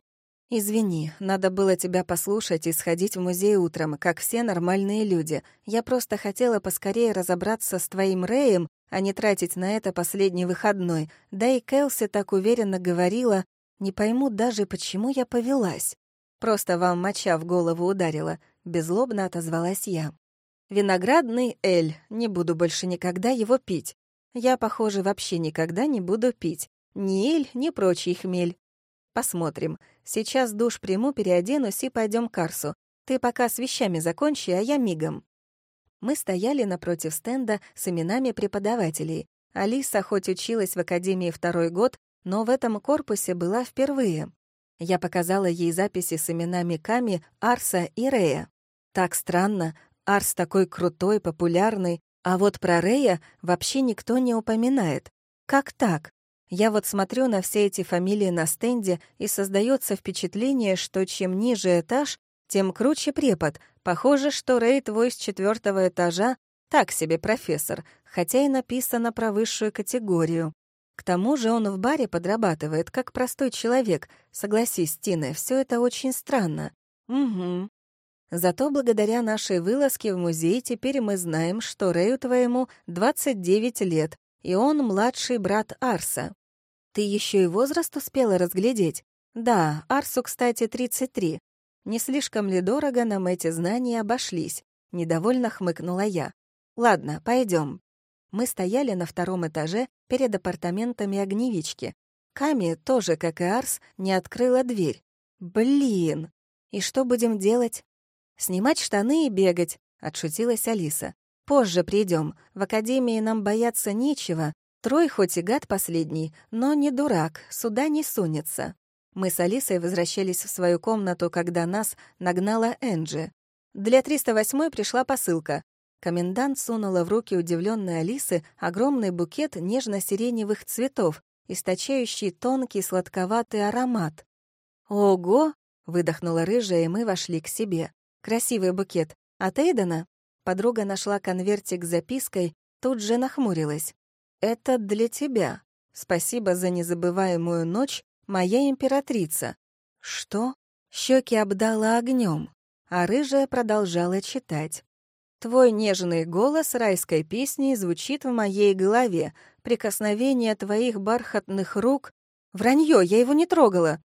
Speaker 1: «Извини, надо было тебя послушать и сходить в музей утром, как все нормальные люди. Я просто хотела поскорее разобраться с твоим Рэем, а не тратить на это последний выходной. Да и Келси так уверенно говорила, не пойму даже, почему я повелась. Просто вам моча в голову ударила. Безлобно отозвалась я. «Виноградный эль. Не буду больше никогда его пить. Я, похоже, вообще никогда не буду пить. Ни эль, ни прочий хмель. Посмотрим. Сейчас душ приму, переоденусь и пойдем к Арсу. Ты пока с вещами закончи, а я мигом». Мы стояли напротив стенда с именами преподавателей. Алиса хоть училась в академии второй год, но в этом корпусе была впервые. Я показала ей записи с именами Ками, Арса и Рея. Так странно, Арс такой крутой, популярный, а вот про Рея вообще никто не упоминает. Как так? Я вот смотрю на все эти фамилии на стенде, и создается впечатление, что чем ниже этаж, тем круче препод. Похоже, что Рэй твой с четвертого этажа так себе профессор, хотя и написано про высшую категорию. К тому же он в баре подрабатывает, как простой человек. Согласись, Тина, все это очень странно. Угу. Зато благодаря нашей вылазке в музей теперь мы знаем, что Рэю твоему 29 лет, и он младший брат Арса. Ты еще и возраст успела разглядеть? Да, Арсу, кстати, 33. Не слишком ли дорого нам эти знания обошлись? Недовольно хмыкнула я. Ладно, пойдем. Мы стояли на втором этаже перед апартаментами огневички. Ками, тоже как и Арс, не открыла дверь. Блин! И что будем делать? «Снимать штаны и бегать», — отшутилась Алиса. «Позже придем. В академии нам бояться нечего. Трой хоть и гад последний, но не дурак, сюда не сунется». Мы с Алисой возвращались в свою комнату, когда нас нагнала Энджи. Для 308 пришла посылка. Комендант сунула в руки удивленной Алисы огромный букет нежно-сиреневых цветов, источающий тонкий сладковатый аромат. «Ого!» — выдохнула рыжая, и мы вошли к себе. Красивый букет. От Эйдена? Подруга нашла конвертик с запиской, тут же нахмурилась. «Это для тебя. Спасибо за незабываемую ночь, моя императрица». «Что?» Щеки обдала огнем, а рыжая продолжала читать. «Твой нежный голос райской песни звучит в моей голове. Прикосновение твоих бархатных рук...» «Вранье, я его не трогала!»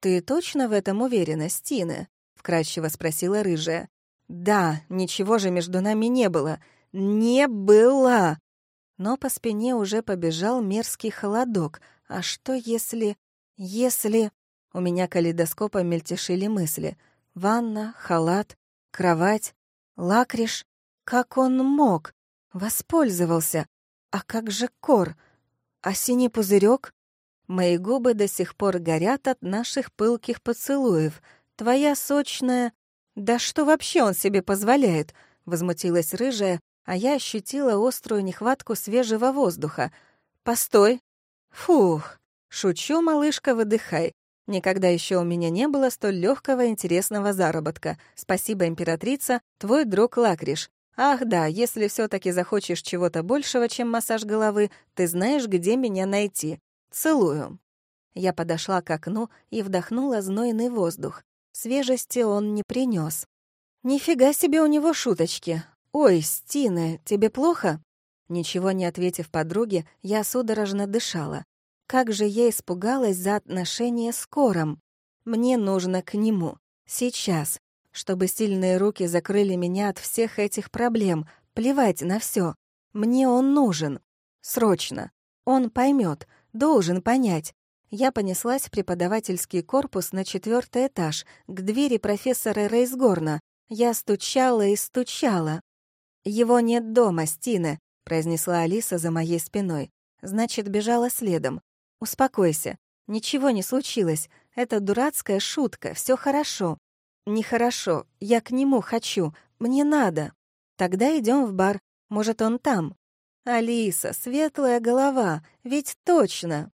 Speaker 1: «Ты точно в этом уверена, Стина?» вкрадчиво спросила рыжая. Да, ничего же между нами не было. Не было. Но по спине уже побежал мерзкий холодок. А что если... Если... У меня калейдоскопом мельтешили мысли. Ванна, халат, кровать, лакриш. Как он мог? Воспользовался. А как же кор? А синий пузырек? Мои губы до сих пор горят от наших пылких поцелуев. Твоя сочная... Да что вообще он себе позволяет? Возмутилась рыжая, а я ощутила острую нехватку свежего воздуха. Постой. Фух. Шучу, малышка, выдыхай. Никогда еще у меня не было столь легкого интересного заработка. Спасибо, императрица, твой друг Лакриш. Ах да, если все таки захочешь чего-то большего, чем массаж головы, ты знаешь, где меня найти. Целую. Я подошла к окну и вдохнула знойный воздух. Свежести он не принес. Нифига себе у него шуточки. Ой, Стина, тебе плохо? Ничего не ответив подруге, я судорожно дышала. Как же я испугалась за отношения с Кором. Мне нужно к нему. Сейчас. Чтобы сильные руки закрыли меня от всех этих проблем. Плевать на все. Мне он нужен. Срочно. Он поймет, должен понять. Я понеслась в преподавательский корпус на четвертый этаж, к двери профессора Рейсгорна. Я стучала и стучала. «Его нет дома, Стина», — произнесла Алиса за моей спиной. Значит, бежала следом. «Успокойся. Ничего не случилось. Это дурацкая шутка. Все хорошо». «Нехорошо. Я к нему хочу. Мне надо». «Тогда идем в бар. Может, он там?» «Алиса, светлая голова. Ведь точно!»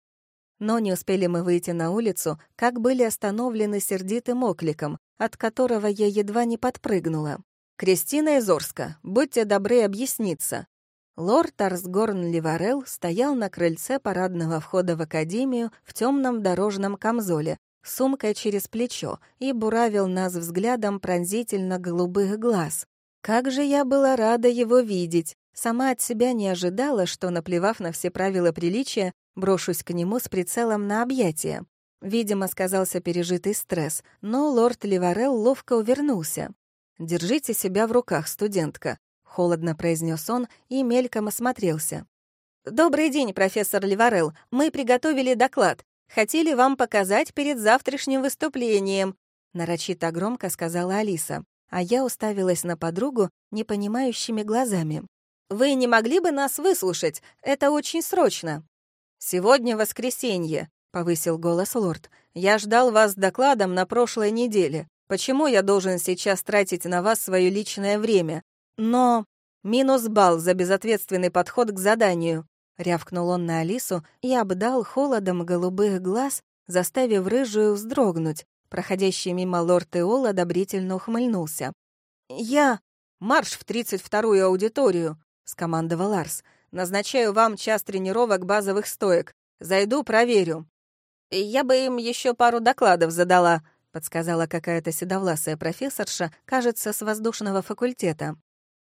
Speaker 1: Но не успели мы выйти на улицу, как были остановлены сердитым окликом, от которого я едва не подпрыгнула. «Кристина Изорска, будьте добры объясниться. Лорд Арсгорн Ливарел стоял на крыльце парадного входа в академию в темном дорожном камзоле, сумкой через плечо, и буравил нас взглядом пронзительно голубых глаз. Как же я была рада его видеть! Сама от себя не ожидала, что, наплевав на все правила приличия, брошусь к нему с прицелом на объятия. Видимо, сказался пережитый стресс, но лорд Ливарел ловко увернулся. «Держите себя в руках, студентка холодно произнес он и мельком осмотрелся. «Добрый день, профессор Ливарел. Мы приготовили доклад. Хотели вам показать перед завтрашним выступлением», нарочито громко сказала Алиса, а я уставилась на подругу непонимающими глазами. «Вы не могли бы нас выслушать? Это очень срочно». «Сегодня воскресенье», — повысил голос лорд. «Я ждал вас с докладом на прошлой неделе. Почему я должен сейчас тратить на вас свое личное время? Но минус балл за безответственный подход к заданию, рявкнул он на Алису и обдал холодом голубых глаз, заставив рыжую вздрогнуть. Проходящий мимо лорд Эол одобрительно ухмыльнулся. «Я... Марш в тридцать вторую аудиторию!» — скомандовал Арс. «Назначаю вам час тренировок базовых стоек. Зайду, проверю». «Я бы им еще пару докладов задала», — подсказала какая-то седовласая профессорша, кажется, с воздушного факультета.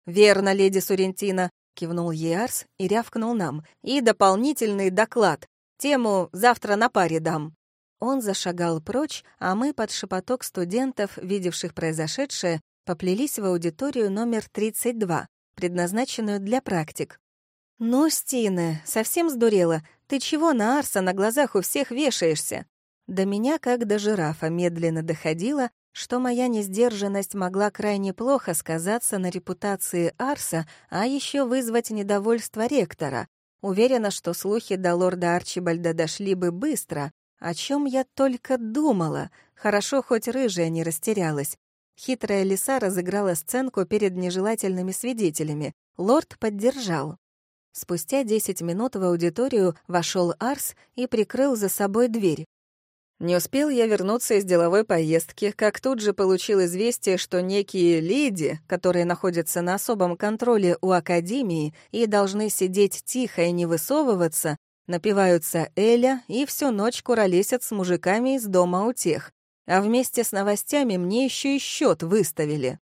Speaker 1: «Верно, леди Сурентина», — кивнул Еарс и рявкнул нам. «И дополнительный доклад. Тему завтра на паре дам». Он зашагал прочь, а мы под шепоток студентов, видевших произошедшее, поплелись в аудиторию номер 32, предназначенную для практик. «Ну, Стина, совсем сдурела. Ты чего на Арса на глазах у всех вешаешься?» До меня, как до жирафа, медленно доходило, что моя несдержанность могла крайне плохо сказаться на репутации Арса, а еще вызвать недовольство ректора. Уверена, что слухи до лорда Арчибальда дошли бы быстро, о чем я только думала. Хорошо, хоть рыжая не растерялась. Хитрая лиса разыграла сценку перед нежелательными свидетелями. Лорд поддержал. Спустя десять минут в аудиторию вошел Арс и прикрыл за собой дверь. Не успел я вернуться из деловой поездки, как тут же получил известие, что некие леди, которые находятся на особом контроле у Академии и должны сидеть тихо и не высовываться, напиваются Эля и всю ночь куролесят с мужиками из дома у тех. А вместе с новостями мне еще и счет выставили.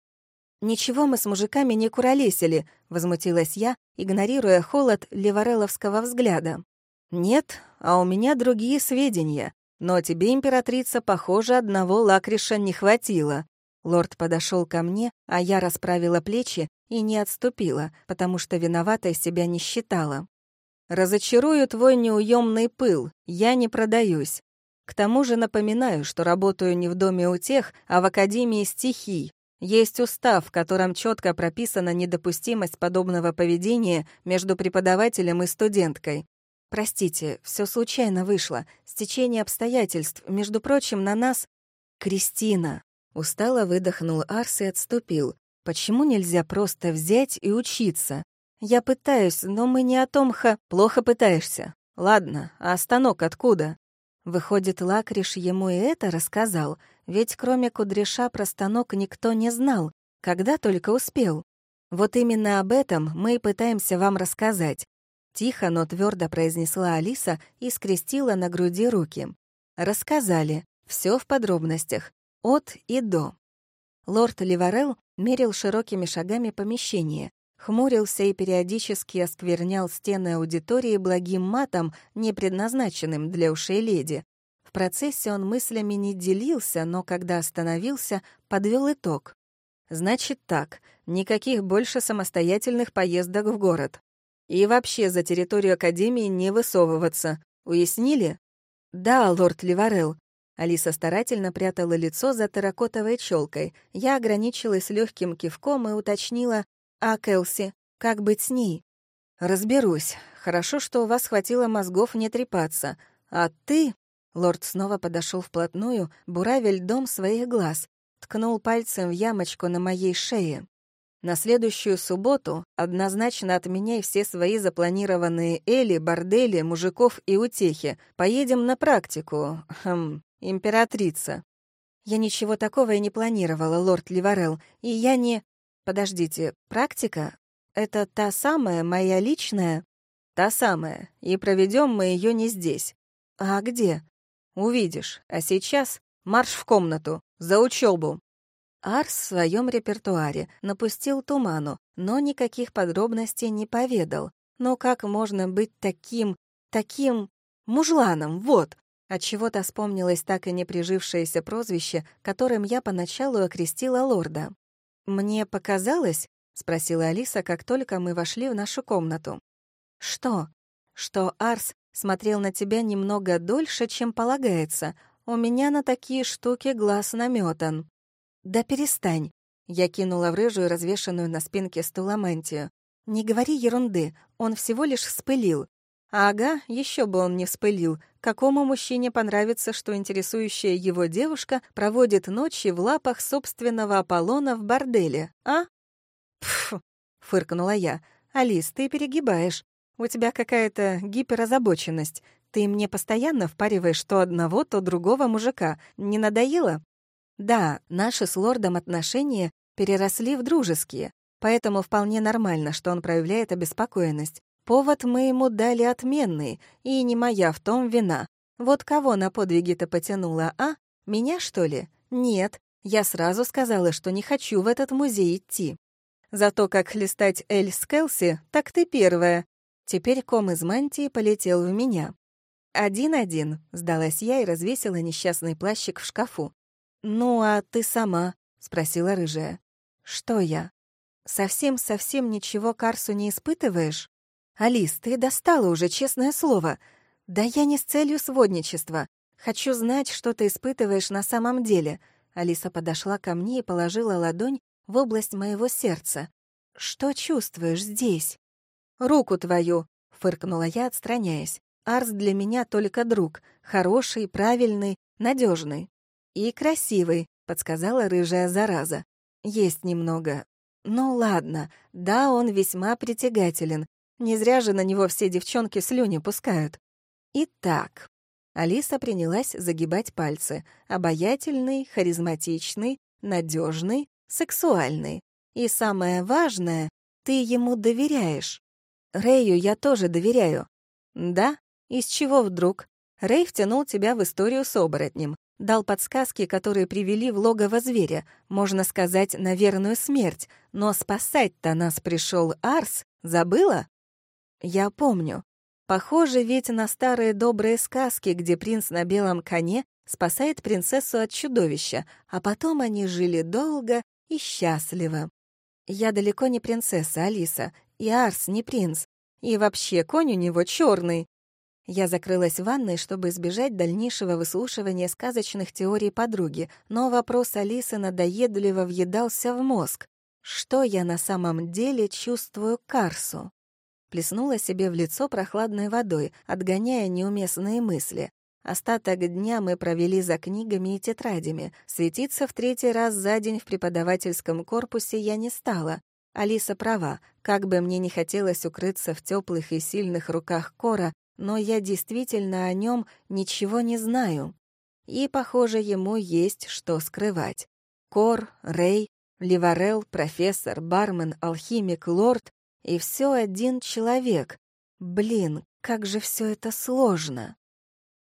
Speaker 1: «Ничего мы с мужиками не куролесили», — возмутилась я, игнорируя холод левореловского взгляда. «Нет, а у меня другие сведения. Но тебе, императрица, похоже, одного лакриша не хватило. Лорд подошел ко мне, а я расправила плечи и не отступила, потому что виноватой себя не считала. «Разочарую твой неуемный пыл, я не продаюсь. К тому же напоминаю, что работаю не в Доме у тех, а в Академии стихий. Есть устав, в котором четко прописана недопустимость подобного поведения между преподавателем и студенткой. Простите, все случайно вышло. Стечение обстоятельств. Между прочим, на нас... Кристина. Устало выдохнул Арс и отступил. Почему нельзя просто взять и учиться? Я пытаюсь, но мы не о том ха... Плохо пытаешься. Ладно, а станок откуда? Выходит, Лакриш ему и это рассказал, ведь кроме Кудряша про станок никто не знал, когда только успел. Вот именно об этом мы и пытаемся вам рассказать. Тихо, но твердо произнесла Алиса и скрестила на груди руки. Рассказали. Все в подробностях. От и до. Лорд Ливарел мерил широкими шагами помещение, хмурился и периодически осквернял стены аудитории благим матом, не предназначенным для ушей леди. В процессе он мыслями не делился, но когда остановился, подвел итог. «Значит так, никаких больше самостоятельных поездок в город. И вообще за территорию Академии не высовываться. Уяснили? Да, лорд Ливарел. Алиса старательно прятала лицо за терракотовой челкой. Я ограничилась легким кивком и уточнила, «А Келси, как быть с ней?» «Разберусь. Хорошо, что у вас хватило мозгов не трепаться. А ты...» Лорд снова подошел вплотную, буравя льдом своих глаз, ткнул пальцем в ямочку на моей шее. На следующую субботу однозначно отменяй все свои запланированные эли, бордели, мужиков и утехи. Поедем на практику. Хм, императрица. Я ничего такого и не планировала, лорд Ливарел, и я не... Подождите, практика? Это та самая, моя личная? Та самая, и проведем мы ее не здесь. А где? Увидишь. А сейчас марш в комнату, за учебу. Арс в своем репертуаре напустил туману, но никаких подробностей не поведал. Но как можно быть таким, таким мужланом, вот? От чего то вспомнилось так и не прижившееся прозвище, которым я поначалу окрестила лорда. «Мне показалось?» — спросила Алиса, как только мы вошли в нашу комнату. «Что?» «Что Арс смотрел на тебя немного дольше, чем полагается. У меня на такие штуки глаз наметан. «Да перестань!» Я кинула в рыжую, развешанную на спинке стула мантию. «Не говори ерунды, он всего лишь вспылил». «Ага, еще бы он не вспылил. Какому мужчине понравится, что интересующая его девушка проводит ночи в лапах собственного Аполлона в борделе, а?» «Пф!» — фыркнула я. «Алис, ты перегибаешь. У тебя какая-то гиперозабоченность. Ты мне постоянно впариваешь то одного, то другого мужика. Не надоело?» Да, наши с лордом отношения переросли в дружеские, поэтому вполне нормально, что он проявляет обеспокоенность. Повод мы ему дали отменный, и не моя в том вина. Вот кого на подвиги-то потянула, а? Меня, что ли? Нет, я сразу сказала, что не хочу в этот музей идти. Зато как хлестать Эль с Келси, так ты первая. Теперь ком из мантии полетел в меня. «Один-один», — сдалась я и развесила несчастный плащик в шкафу. «Ну, а ты сама?» — спросила рыжая. «Что я? Совсем-совсем ничего Карсу не испытываешь? Алис, ты достала уже, честное слово. Да я не с целью сводничества. Хочу знать, что ты испытываешь на самом деле». Алиса подошла ко мне и положила ладонь в область моего сердца. «Что чувствуешь здесь?» «Руку твою», — фыркнула я, отстраняясь. «Арс для меня только друг, хороший, правильный, надежный. «И красивый», — подсказала рыжая зараза. «Есть немного. Ну ладно, да, он весьма притягателен. Не зря же на него все девчонки слюни пускают. Итак, Алиса принялась загибать пальцы. Обаятельный, харизматичный, надежный, сексуальный. И самое важное, ты ему доверяешь. Рэю я тоже доверяю. Да? Из чего вдруг? Рэй втянул тебя в историю с оборотнем дал подсказки, которые привели в логово зверя, можно сказать, на верную смерть, но спасать-то нас пришел Арс, забыла? Я помню. Похоже ведь на старые добрые сказки, где принц на белом коне спасает принцессу от чудовища, а потом они жили долго и счастливо. Я далеко не принцесса, Алиса, и Арс не принц. И вообще конь у него черный. Я закрылась в ванной, чтобы избежать дальнейшего выслушивания сказочных теорий подруги, но вопрос Алисы надоедливо въедался в мозг. Что я на самом деле чувствую Карсу? Плеснула себе в лицо прохладной водой, отгоняя неуместные мысли. Остаток дня мы провели за книгами и тетрадями. Светиться в третий раз за день в преподавательском корпусе я не стала. Алиса права, как бы мне не хотелось укрыться в теплых и сильных руках Кора, но я действительно о нем ничего не знаю. И, похоже, ему есть что скрывать. Кор, Рэй, Ливарел, профессор, бармен, алхимик, лорд — и все один человек. Блин, как же все это сложно.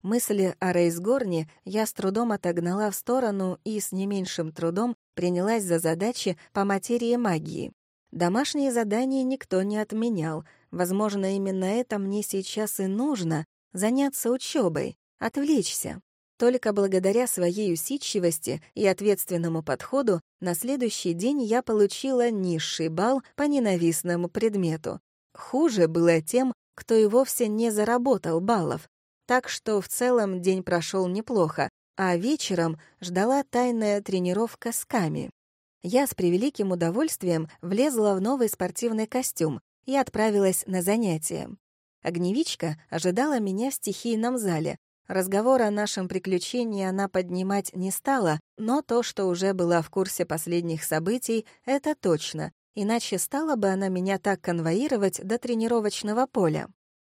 Speaker 1: Мысли о Рейсгорне я с трудом отогнала в сторону и с не меньшим трудом принялась за задачи по материи магии. Домашние задания никто не отменял. Возможно, именно это мне сейчас и нужно — заняться учебой, отвлечься. Только благодаря своей усидчивости и ответственному подходу на следующий день я получила низший балл по ненавистному предмету. Хуже было тем, кто и вовсе не заработал баллов. Так что в целом день прошел неплохо, а вечером ждала тайная тренировка с Ками. Я с превеликим удовольствием влезла в новый спортивный костюм и отправилась на занятия. Огневичка ожидала меня в стихийном зале. Разговор о нашем приключении она поднимать не стала, но то, что уже была в курсе последних событий, это точно, иначе стала бы она меня так конвоировать до тренировочного поля.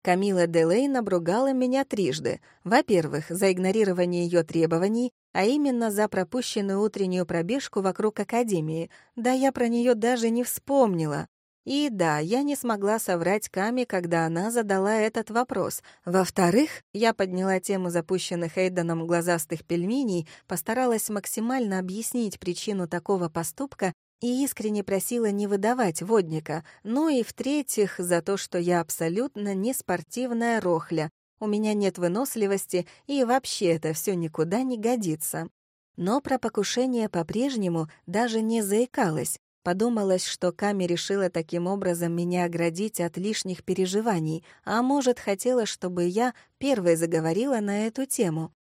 Speaker 1: Камила Делейн обругала меня трижды. Во-первых, за игнорирование ее требований, а именно за пропущенную утреннюю пробежку вокруг Академии. Да я про нее даже не вспомнила. И да, я не смогла соврать Каме, когда она задала этот вопрос. Во-вторых, я подняла тему запущенных Эйденом глазастых пельменей, постаралась максимально объяснить причину такого поступка и искренне просила не выдавать водника, ну и в-третьих, за то, что я абсолютно не спортивная рохля, у меня нет выносливости, и вообще это все никуда не годится. Но про покушение по-прежнему даже не заикалась. Подумалось, что Ками решила таким образом меня оградить от лишних переживаний, а может, хотела, чтобы я первой заговорила на эту тему.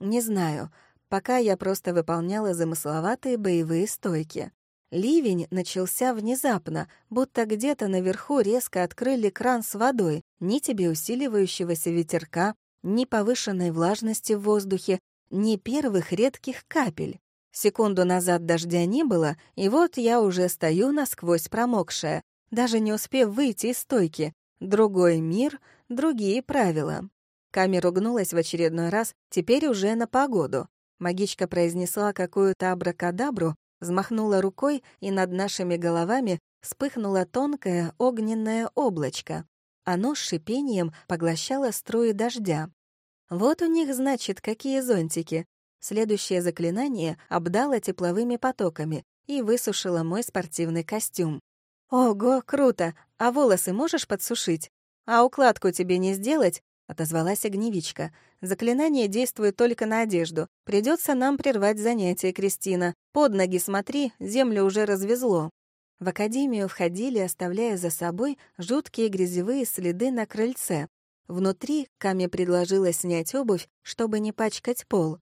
Speaker 1: Не знаю, пока я просто выполняла замысловатые боевые стойки. Ливень начался внезапно, будто где-то наверху резко открыли кран с водой, ни тебе усиливающегося ветерка, ни повышенной влажности в воздухе, ни первых редких капель. Секунду назад дождя не было, и вот я уже стою насквозь промокшая, даже не успев выйти из стойки. Другой мир, другие правила. Ками ругнулась в очередной раз, теперь уже на погоду. Магичка произнесла какую-то абракадабру, взмахнула рукой, и над нашими головами вспыхнуло тонкое огненное облачко. Оно с шипением поглощало струи дождя. Вот у них, значит, какие зонтики. Следующее заклинание обдало тепловыми потоками и высушило мой спортивный костюм. «Ого, круто! А волосы можешь подсушить? А укладку тебе не сделать?» — отозвалась огневичка. «Заклинание действует только на одежду. Придется нам прервать занятие, Кристина. Под ноги смотри, землю уже развезло». В академию входили, оставляя за собой жуткие грязевые следы на крыльце. Внутри Каме предложила снять обувь, чтобы не пачкать пол.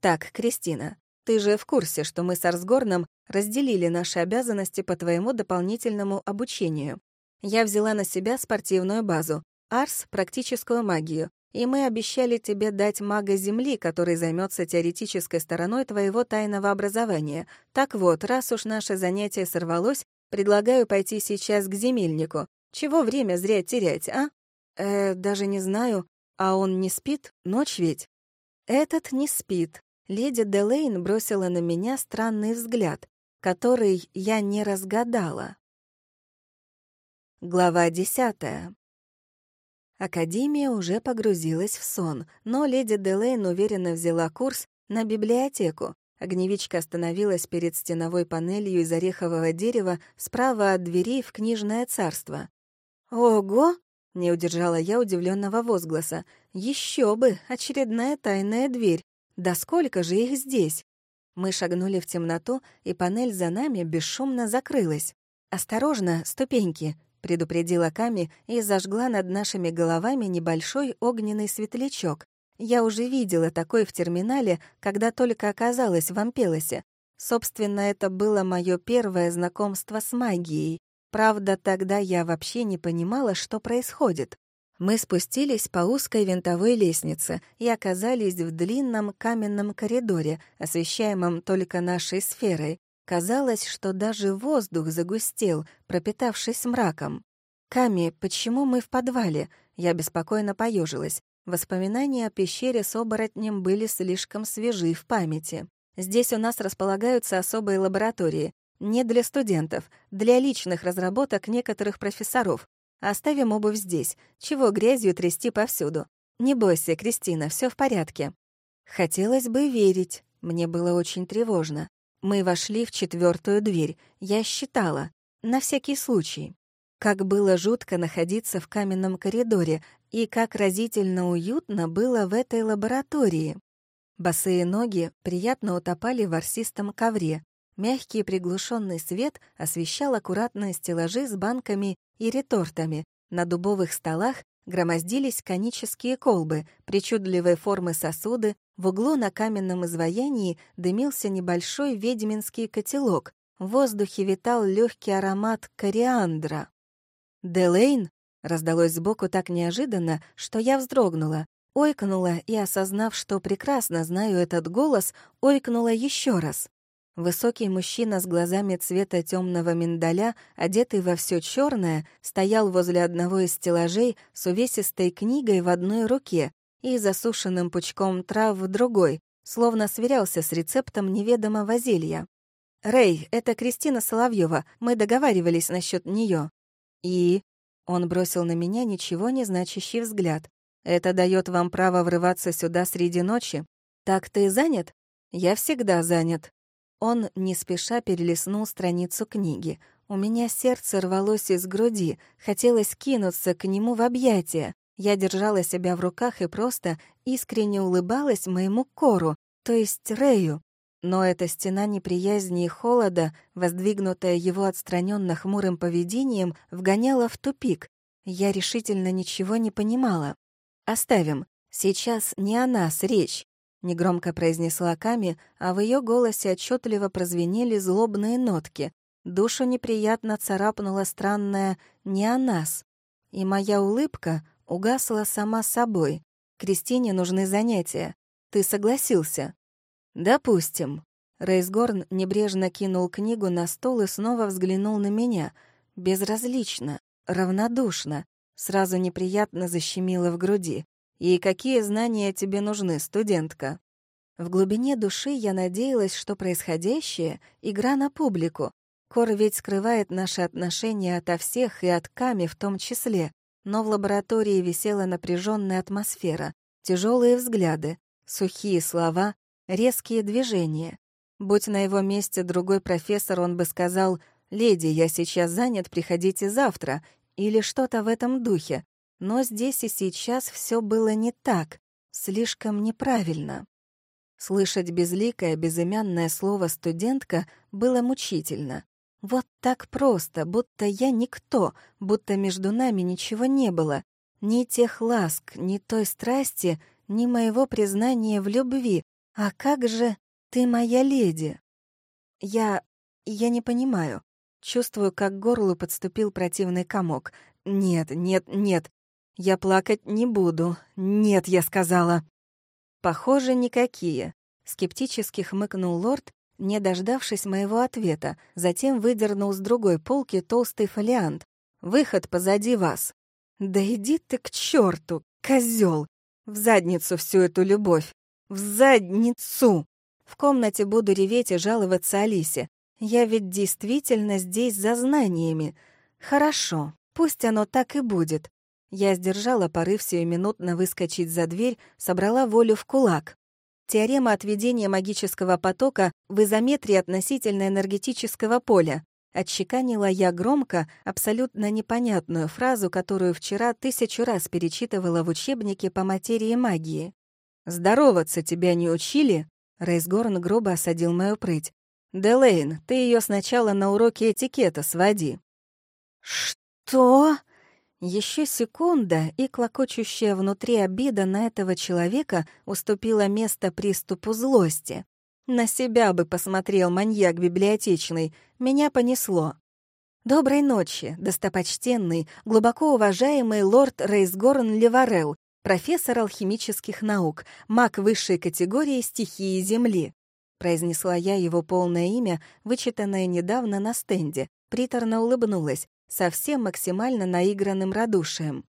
Speaker 1: «Так, Кристина, ты же в курсе, что мы с Арсгорном разделили наши обязанности по твоему дополнительному обучению. Я взяла на себя спортивную базу, Арс — практическую магию, и мы обещали тебе дать мага Земли, который займется теоретической стороной твоего тайного образования. Так вот, раз уж наше занятие сорвалось, предлагаю пойти сейчас к земельнику. Чего время зря терять, а? Э, даже не знаю. А он не спит? Ночь ведь? Этот не спит. Леди Делейн бросила на меня странный взгляд, который я не разгадала. Глава десятая. Академия уже погрузилась в сон, но леди Делейн уверенно взяла курс на библиотеку. Огневичка остановилась перед стеновой панелью из орехового дерева справа от двери в книжное царство. «Ого!» — не удержала я удивленного возгласа. «Еще бы! Очередная тайная дверь! Да сколько же их здесь!» Мы шагнули в темноту, и панель за нами бесшумно закрылась. «Осторожно, ступеньки!» предупредила Ками и зажгла над нашими головами небольшой огненный светлячок. Я уже видела такой в терминале, когда только оказалась в Ампелосе. Собственно, это было мое первое знакомство с магией. Правда, тогда я вообще не понимала, что происходит. Мы спустились по узкой винтовой лестнице и оказались в длинном каменном коридоре, освещаемом только нашей сферой. Казалось, что даже воздух загустел, пропитавшись мраком. «Ками, почему мы в подвале?» Я беспокойно поежилась. Воспоминания о пещере с оборотнем были слишком свежи в памяти. Здесь у нас располагаются особые лаборатории. Не для студентов, для личных разработок некоторых профессоров. Оставим обувь здесь. Чего грязью трясти повсюду? Не бойся, Кристина, все в порядке. Хотелось бы верить. Мне было очень тревожно. Мы вошли в четвертую дверь. Я считала. На всякий случай. Как было жутко находиться в каменном коридоре, и как разительно уютно было в этой лаборатории. Босые ноги приятно утопали в ворсистом ковре. Мягкий приглушенный свет освещал аккуратные стеллажи с банками и ретортами. На дубовых столах громоздились конические колбы, причудливой формы сосуды, в углу на каменном изваянии дымился небольшой ведьминский котелок, в воздухе витал легкий аромат кориандра. «Делейн?» — раздалось сбоку так неожиданно, что я вздрогнула, ойкнула и, осознав, что прекрасно знаю этот голос, ойкнула еще раз. Высокий мужчина с глазами цвета темного миндаля, одетый во все черное, стоял возле одного из стеллажей с увесистой книгой в одной руке и засушенным пучком трав в другой, словно сверялся с рецептом неведомого зелья. «Рэй, это Кристина Соловьева. Мы договаривались насчет нее. «И?» Он бросил на меня ничего не значащий взгляд. «Это дает вам право врываться сюда среди ночи? Так ты занят?» «Я всегда занят», он не спеша перелистнул страницу книги. У меня сердце рвалось из груди, хотелось кинуться к нему в объятия. Я держала себя в руках и просто искренне улыбалась моему кору, то есть Рэю. Но эта стена неприязни и холода, воздвигнутая его отстраненно хмурым поведением, вгоняла в тупик. Я решительно ничего не понимала. «Оставим. Сейчас не о нас речь негромко произнесла Ками, а в ее голосе отчетливо прозвенели злобные нотки. Душу неприятно царапнула странная «не о нас». И моя улыбка угасла сама собой. Кристине нужны занятия. Ты согласился? Допустим. Рейсгорн небрежно кинул книгу на стол и снова взглянул на меня. Безразлично, равнодушно. Сразу неприятно защемило в груди. «И какие знания тебе нужны, студентка?» В глубине души я надеялась, что происходящее — игра на публику. Кор ведь скрывает наши отношения ото всех и от Ками в том числе. Но в лаборатории висела напряженная атмосфера, тяжелые взгляды, сухие слова, резкие движения. Будь на его месте другой профессор, он бы сказал «Леди, я сейчас занят, приходите завтра» или что-то в этом духе. Но здесь и сейчас все было не так, слишком неправильно. Слышать безликое, безымянное слово «студентка» было мучительно. Вот так просто, будто я никто, будто между нами ничего не было. Ни тех ласк, ни той страсти, ни моего признания в любви. А как же ты моя леди? Я... я не понимаю. Чувствую, как к горлу подступил противный комок. Нет, нет, нет, я плакать не буду. Нет, я сказала. Похоже, никакие. Скептически хмыкнул лорд, не дождавшись моего ответа, затем выдернул с другой полки толстый фолиант. Выход позади вас. Да иди ты к черту, козел! В задницу всю эту любовь! В задницу! В комнате буду реветь и жаловаться Алисе. Я ведь действительно здесь за знаниями. Хорошо, пусть оно так и будет. Я сдержала порыв сиюминутно выскочить за дверь, собрала волю в кулак. Теорема отведения магического потока в изометрии относительно энергетического поля. Отчеканила я громко абсолютно непонятную фразу, которую вчера тысячу раз перечитывала в учебнике по материи магии. «Здороваться тебя не учили?» Рейсгорн грубо осадил мою прыть. «Делейн, ты ее сначала на уроке этикета своди». «Что?» Еще секунда, и клокочущая внутри обида на этого человека уступила место приступу злости. На себя бы посмотрел маньяк библиотечный, меня понесло. Доброй ночи, достопочтенный, глубоко уважаемый лорд Рейсгорн Леварел, профессор алхимических наук, маг высшей категории стихии Земли. Произнесла я его полное имя, вычитанное недавно на стенде, приторно улыбнулась, совсем максимально наигранным радушием.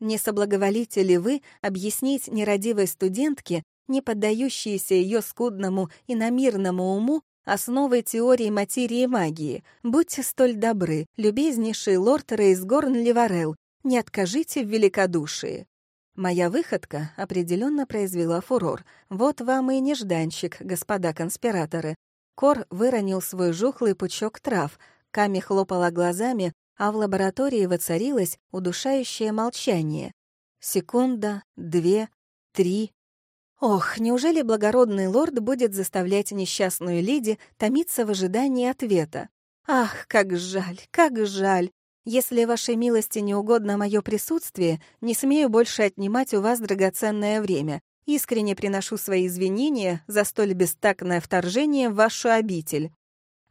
Speaker 1: Не соблаговолите ли вы объяснить нерадивой студентке, не поддающейся ее скудному и намирному уму, основы теории материи и магии? Будьте столь добры, любезнейший лорд Рейсгорн Ливарел, не откажите в великодушии. Моя выходка определенно произвела фурор. Вот вам и нежданчик, господа конспираторы. Кор выронил свой жухлый пучок трав, Ками хлопала глазами, а в лаборатории воцарилось удушающее молчание. Секунда, две, три. Ох, неужели благородный лорд будет заставлять несчастную леди томиться в ожидании ответа? Ах, как жаль, как жаль. Если вашей милости не угодно мое присутствие, не смею больше отнимать у вас драгоценное время. Искренне приношу свои извинения за столь бестактное вторжение в вашу обитель.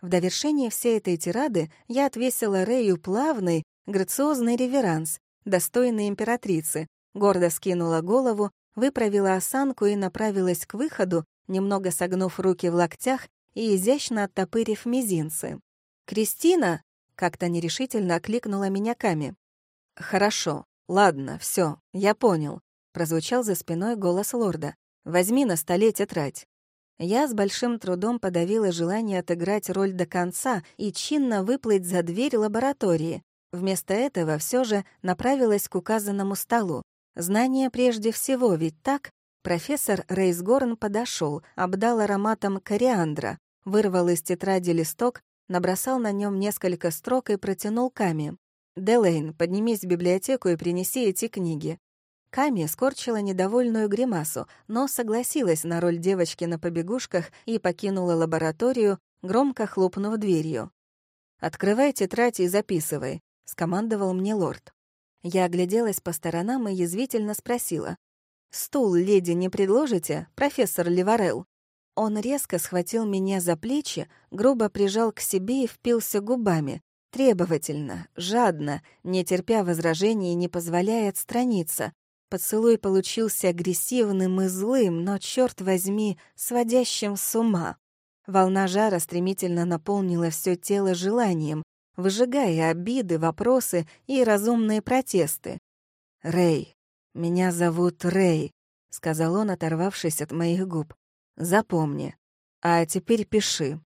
Speaker 1: В довершение всей этой тирады я отвесила Рэю плавный, грациозный реверанс, достойный императрицы, гордо скинула голову, выправила осанку и направилась к выходу, немного согнув руки в локтях и изящно оттопырив мизинцы. «Кристина!» — как-то нерешительно окликнула меня Ками. «Хорошо, ладно, все, я понял», — прозвучал за спиной голос лорда. «Возьми на столе тетрадь». Я с большим трудом подавила желание отыграть роль до конца и чинно выплыть за дверь лаборатории. Вместо этого все же направилась к указанному столу. Знание прежде всего, ведь так? Профессор Рейсгорн подошел, обдал ароматом кориандра, вырвал из тетради листок, набросал на нем несколько строк и протянул Ками. «Делейн, поднимись в библиотеку и принеси эти книги. Ками скорчила недовольную гримасу, но согласилась на роль девочки на побегушках и покинула лабораторию, громко хлопнув дверью. «Открывай тетрадь и записывай», — скомандовал мне лорд. Я огляделась по сторонам и язвительно спросила. «Стул, леди, не предложите, профессор Ливарел?» Он резко схватил меня за плечи, грубо прижал к себе и впился губами, требовательно, жадно, не терпя возражений и не позволяя отстраниться, Поцелуй получился агрессивным и злым, но, черт возьми, сводящим с ума. Волна жара стремительно наполнила все тело желанием, выжигая обиды, вопросы и разумные протесты. «Рэй, меня зовут Рэй», — сказал он, оторвавшись от моих губ. «Запомни. А теперь пиши».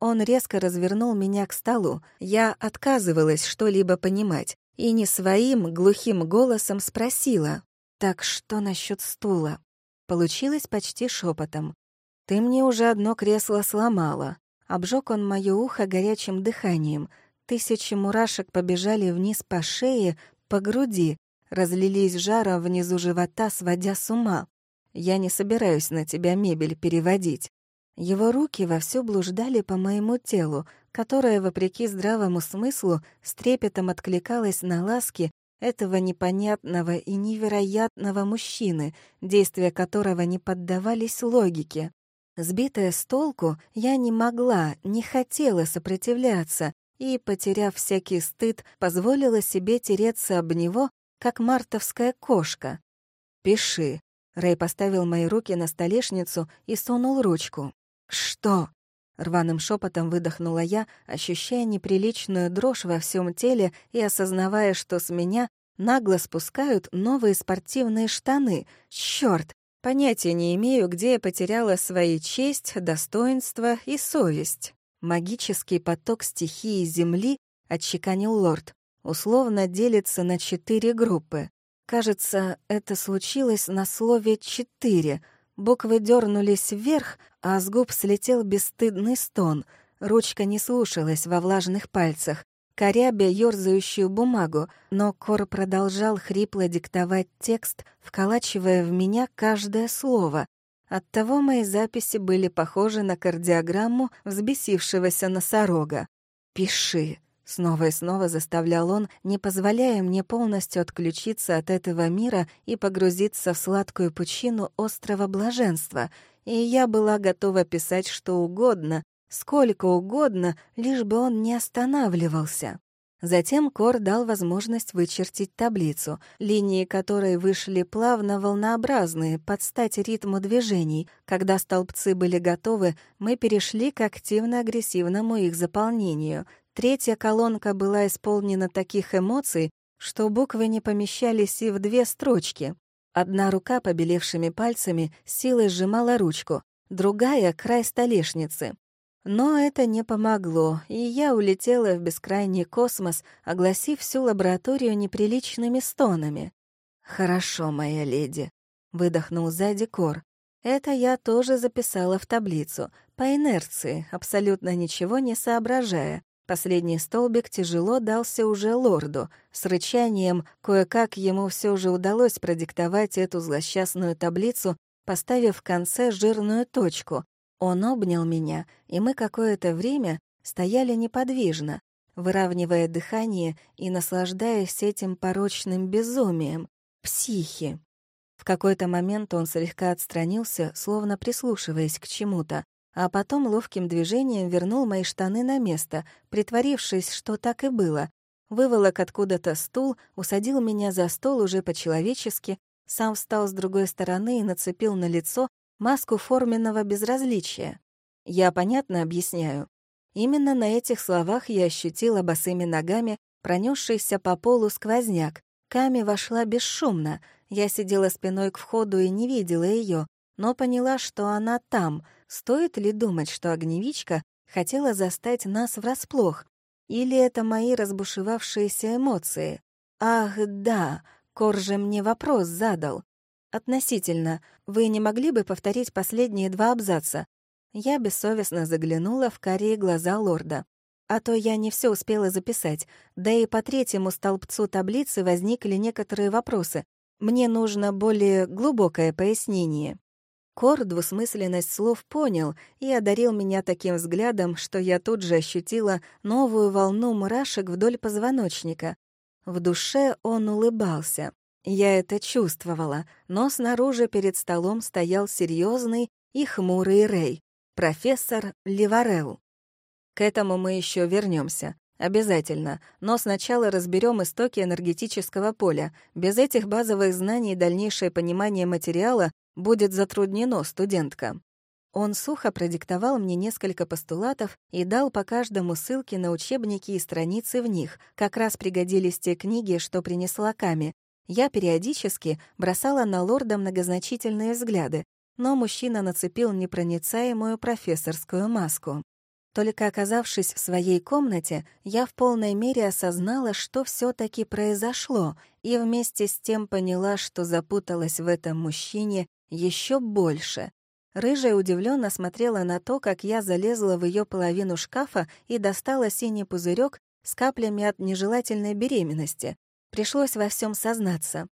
Speaker 1: Он резко развернул меня к столу. Я отказывалась что-либо понимать и не своим глухим голосом спросила. «Так что насчет стула?» Получилось почти шепотом. «Ты мне уже одно кресло сломала». Обжег он моё ухо горячим дыханием. Тысячи мурашек побежали вниз по шее, по груди, разлились жаром внизу живота, сводя с ума. «Я не собираюсь на тебя мебель переводить». Его руки вовсю блуждали по моему телу, которое, вопреки здравому смыслу, с трепетом откликалось на ласки этого непонятного и невероятного мужчины, действия которого не поддавались логике. Сбитая с толку, я не могла, не хотела сопротивляться и, потеряв всякий стыд, позволила себе тереться об него, как мартовская кошка. «Пиши». Рэй поставил мои руки на столешницу и сунул ручку. «Что?» Рваным шепотом выдохнула я, ощущая неприличную дрожь во всем теле и осознавая, что с меня нагло спускают новые спортивные штаны. Черт! Понятия не имею, где я потеряла свои честь, достоинство и совесть. Магический поток стихии Земли, отчеканил лорд, условно делится на четыре группы. Кажется, это случилось на слове «четыре», Буквы дернулись вверх, а с губ слетел бесстыдный стон. Ручка не слушалась во влажных пальцах, корябя ёрзающую бумагу, но Кор продолжал хрипло диктовать текст, вколачивая в меня каждое слово. Оттого мои записи были похожи на кардиограмму взбесившегося носорога. «Пиши», — Снова и снова заставлял он, не позволяя мне полностью отключиться от этого мира и погрузиться в сладкую пучину острого блаженства, и я была готова писать что угодно, сколько угодно, лишь бы он не останавливался. Затем Кор дал возможность вычертить таблицу, линии которой вышли плавно волнообразные, под стать ритму движений. Когда столбцы были готовы, мы перешли к активно-агрессивному их заполнению. Третья колонка была исполнена таких эмоций, что буквы не помещались и в две строчки. Одна рука побелевшими пальцами силой сжимала ручку, другая — край столешницы. Но это не помогло, и я улетела в бескрайний космос, огласив всю лабораторию неприличными стонами. «Хорошо, моя леди», — выдохнул сзади Кор. Это я тоже записала в таблицу, по инерции, абсолютно ничего не соображая. Последний столбик тяжело дался уже лорду. С рычанием кое-как ему все же удалось продиктовать эту злосчастную таблицу, поставив в конце жирную точку, он обнял меня, и мы какое-то время стояли неподвижно, выравнивая дыхание и наслаждаясь этим порочным безумием. Психи. В какой-то момент он слегка отстранился, словно прислушиваясь к чему-то, а потом ловким движением вернул мои штаны на место, притворившись, что так и было. Выволок откуда-то стул, усадил меня за стол уже по-человечески, сам встал с другой стороны и нацепил на лицо маску форменного безразличия. Я понятно объясняю. Именно на этих словах я ощутила босыми ногами пронесшийся по полу сквозняк. Ками вошла бесшумно. Я сидела спиной к входу и не видела ее, но поняла, что она там. Стоит ли думать, что огневичка хотела застать нас врасплох? Или это мои разбушевавшиеся эмоции? Ах, да, Кор же мне вопрос задал. «Относительно. Вы не могли бы повторить последние два абзаца?» Я бессовестно заглянула в карие глаза лорда. А то я не все успела записать, да и по третьему столбцу таблицы возникли некоторые вопросы. Мне нужно более глубокое пояснение. Кор двусмысленность слов понял и одарил меня таким взглядом, что я тут же ощутила новую волну мурашек вдоль позвоночника. В душе он улыбался. Я это чувствовала, но снаружи перед столом стоял серьезный и хмурый Рэй, профессор Ливарел. К этому мы еще вернемся. Обязательно. Но сначала разберем истоки энергетического поля. Без этих базовых знаний дальнейшее понимание материала будет затруднено, студентка. Он сухо продиктовал мне несколько постулатов и дал по каждому ссылки на учебники и страницы в них. Как раз пригодились те книги, что принесла Ками, я периодически бросала на лорда многозначительные взгляды, но мужчина нацепил непроницаемую профессорскую маску. Только оказавшись в своей комнате, я в полной мере осознала, что все таки произошло, и вместе с тем поняла, что запуталась в этом мужчине еще больше. Рыжая удивленно смотрела на то, как я залезла в ее половину шкафа и достала синий пузырек с каплями от нежелательной беременности, Пришлось во всем сознаться.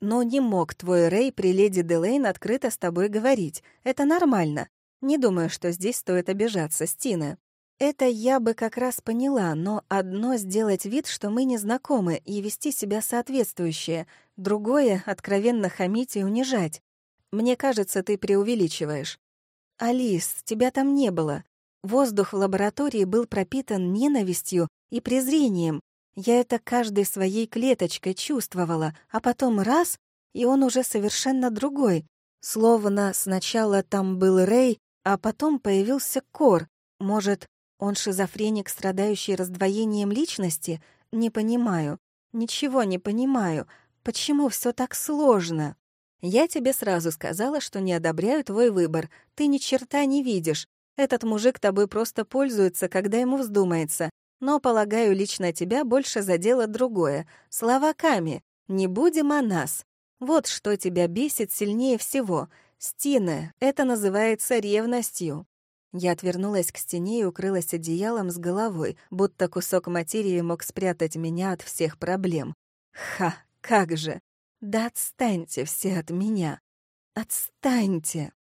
Speaker 1: Но не мог твой Рэй при леди Делейн открыто с тобой говорить. Это нормально. Не думаю, что здесь стоит обижаться, Стина. Это я бы как раз поняла, но одно — сделать вид, что мы не знакомы, и вести себя соответствующе. Другое — откровенно хамить и унижать. Мне кажется, ты преувеличиваешь. Алис, тебя там не было. Воздух в лаборатории был пропитан ненавистью и презрением. Я это каждой своей клеточкой чувствовала, а потом раз — и он уже совершенно другой. Словно сначала там был Рэй, а потом появился Кор. Может, он шизофреник, страдающий раздвоением личности? Не понимаю. Ничего не понимаю. Почему все так сложно? Я тебе сразу сказала, что не одобряю твой выбор. Ты ни черта не видишь. Этот мужик тобой просто пользуется, когда ему вздумается. Но, полагаю, лично тебя больше задело другое. Слова Ками. «Не будем о нас». Вот что тебя бесит сильнее всего. Стина, это называется ревностью. Я отвернулась к стене и укрылась одеялом с головой, будто кусок материи мог спрятать меня от всех проблем. Ха, как же! Да отстаньте все от меня! Отстаньте!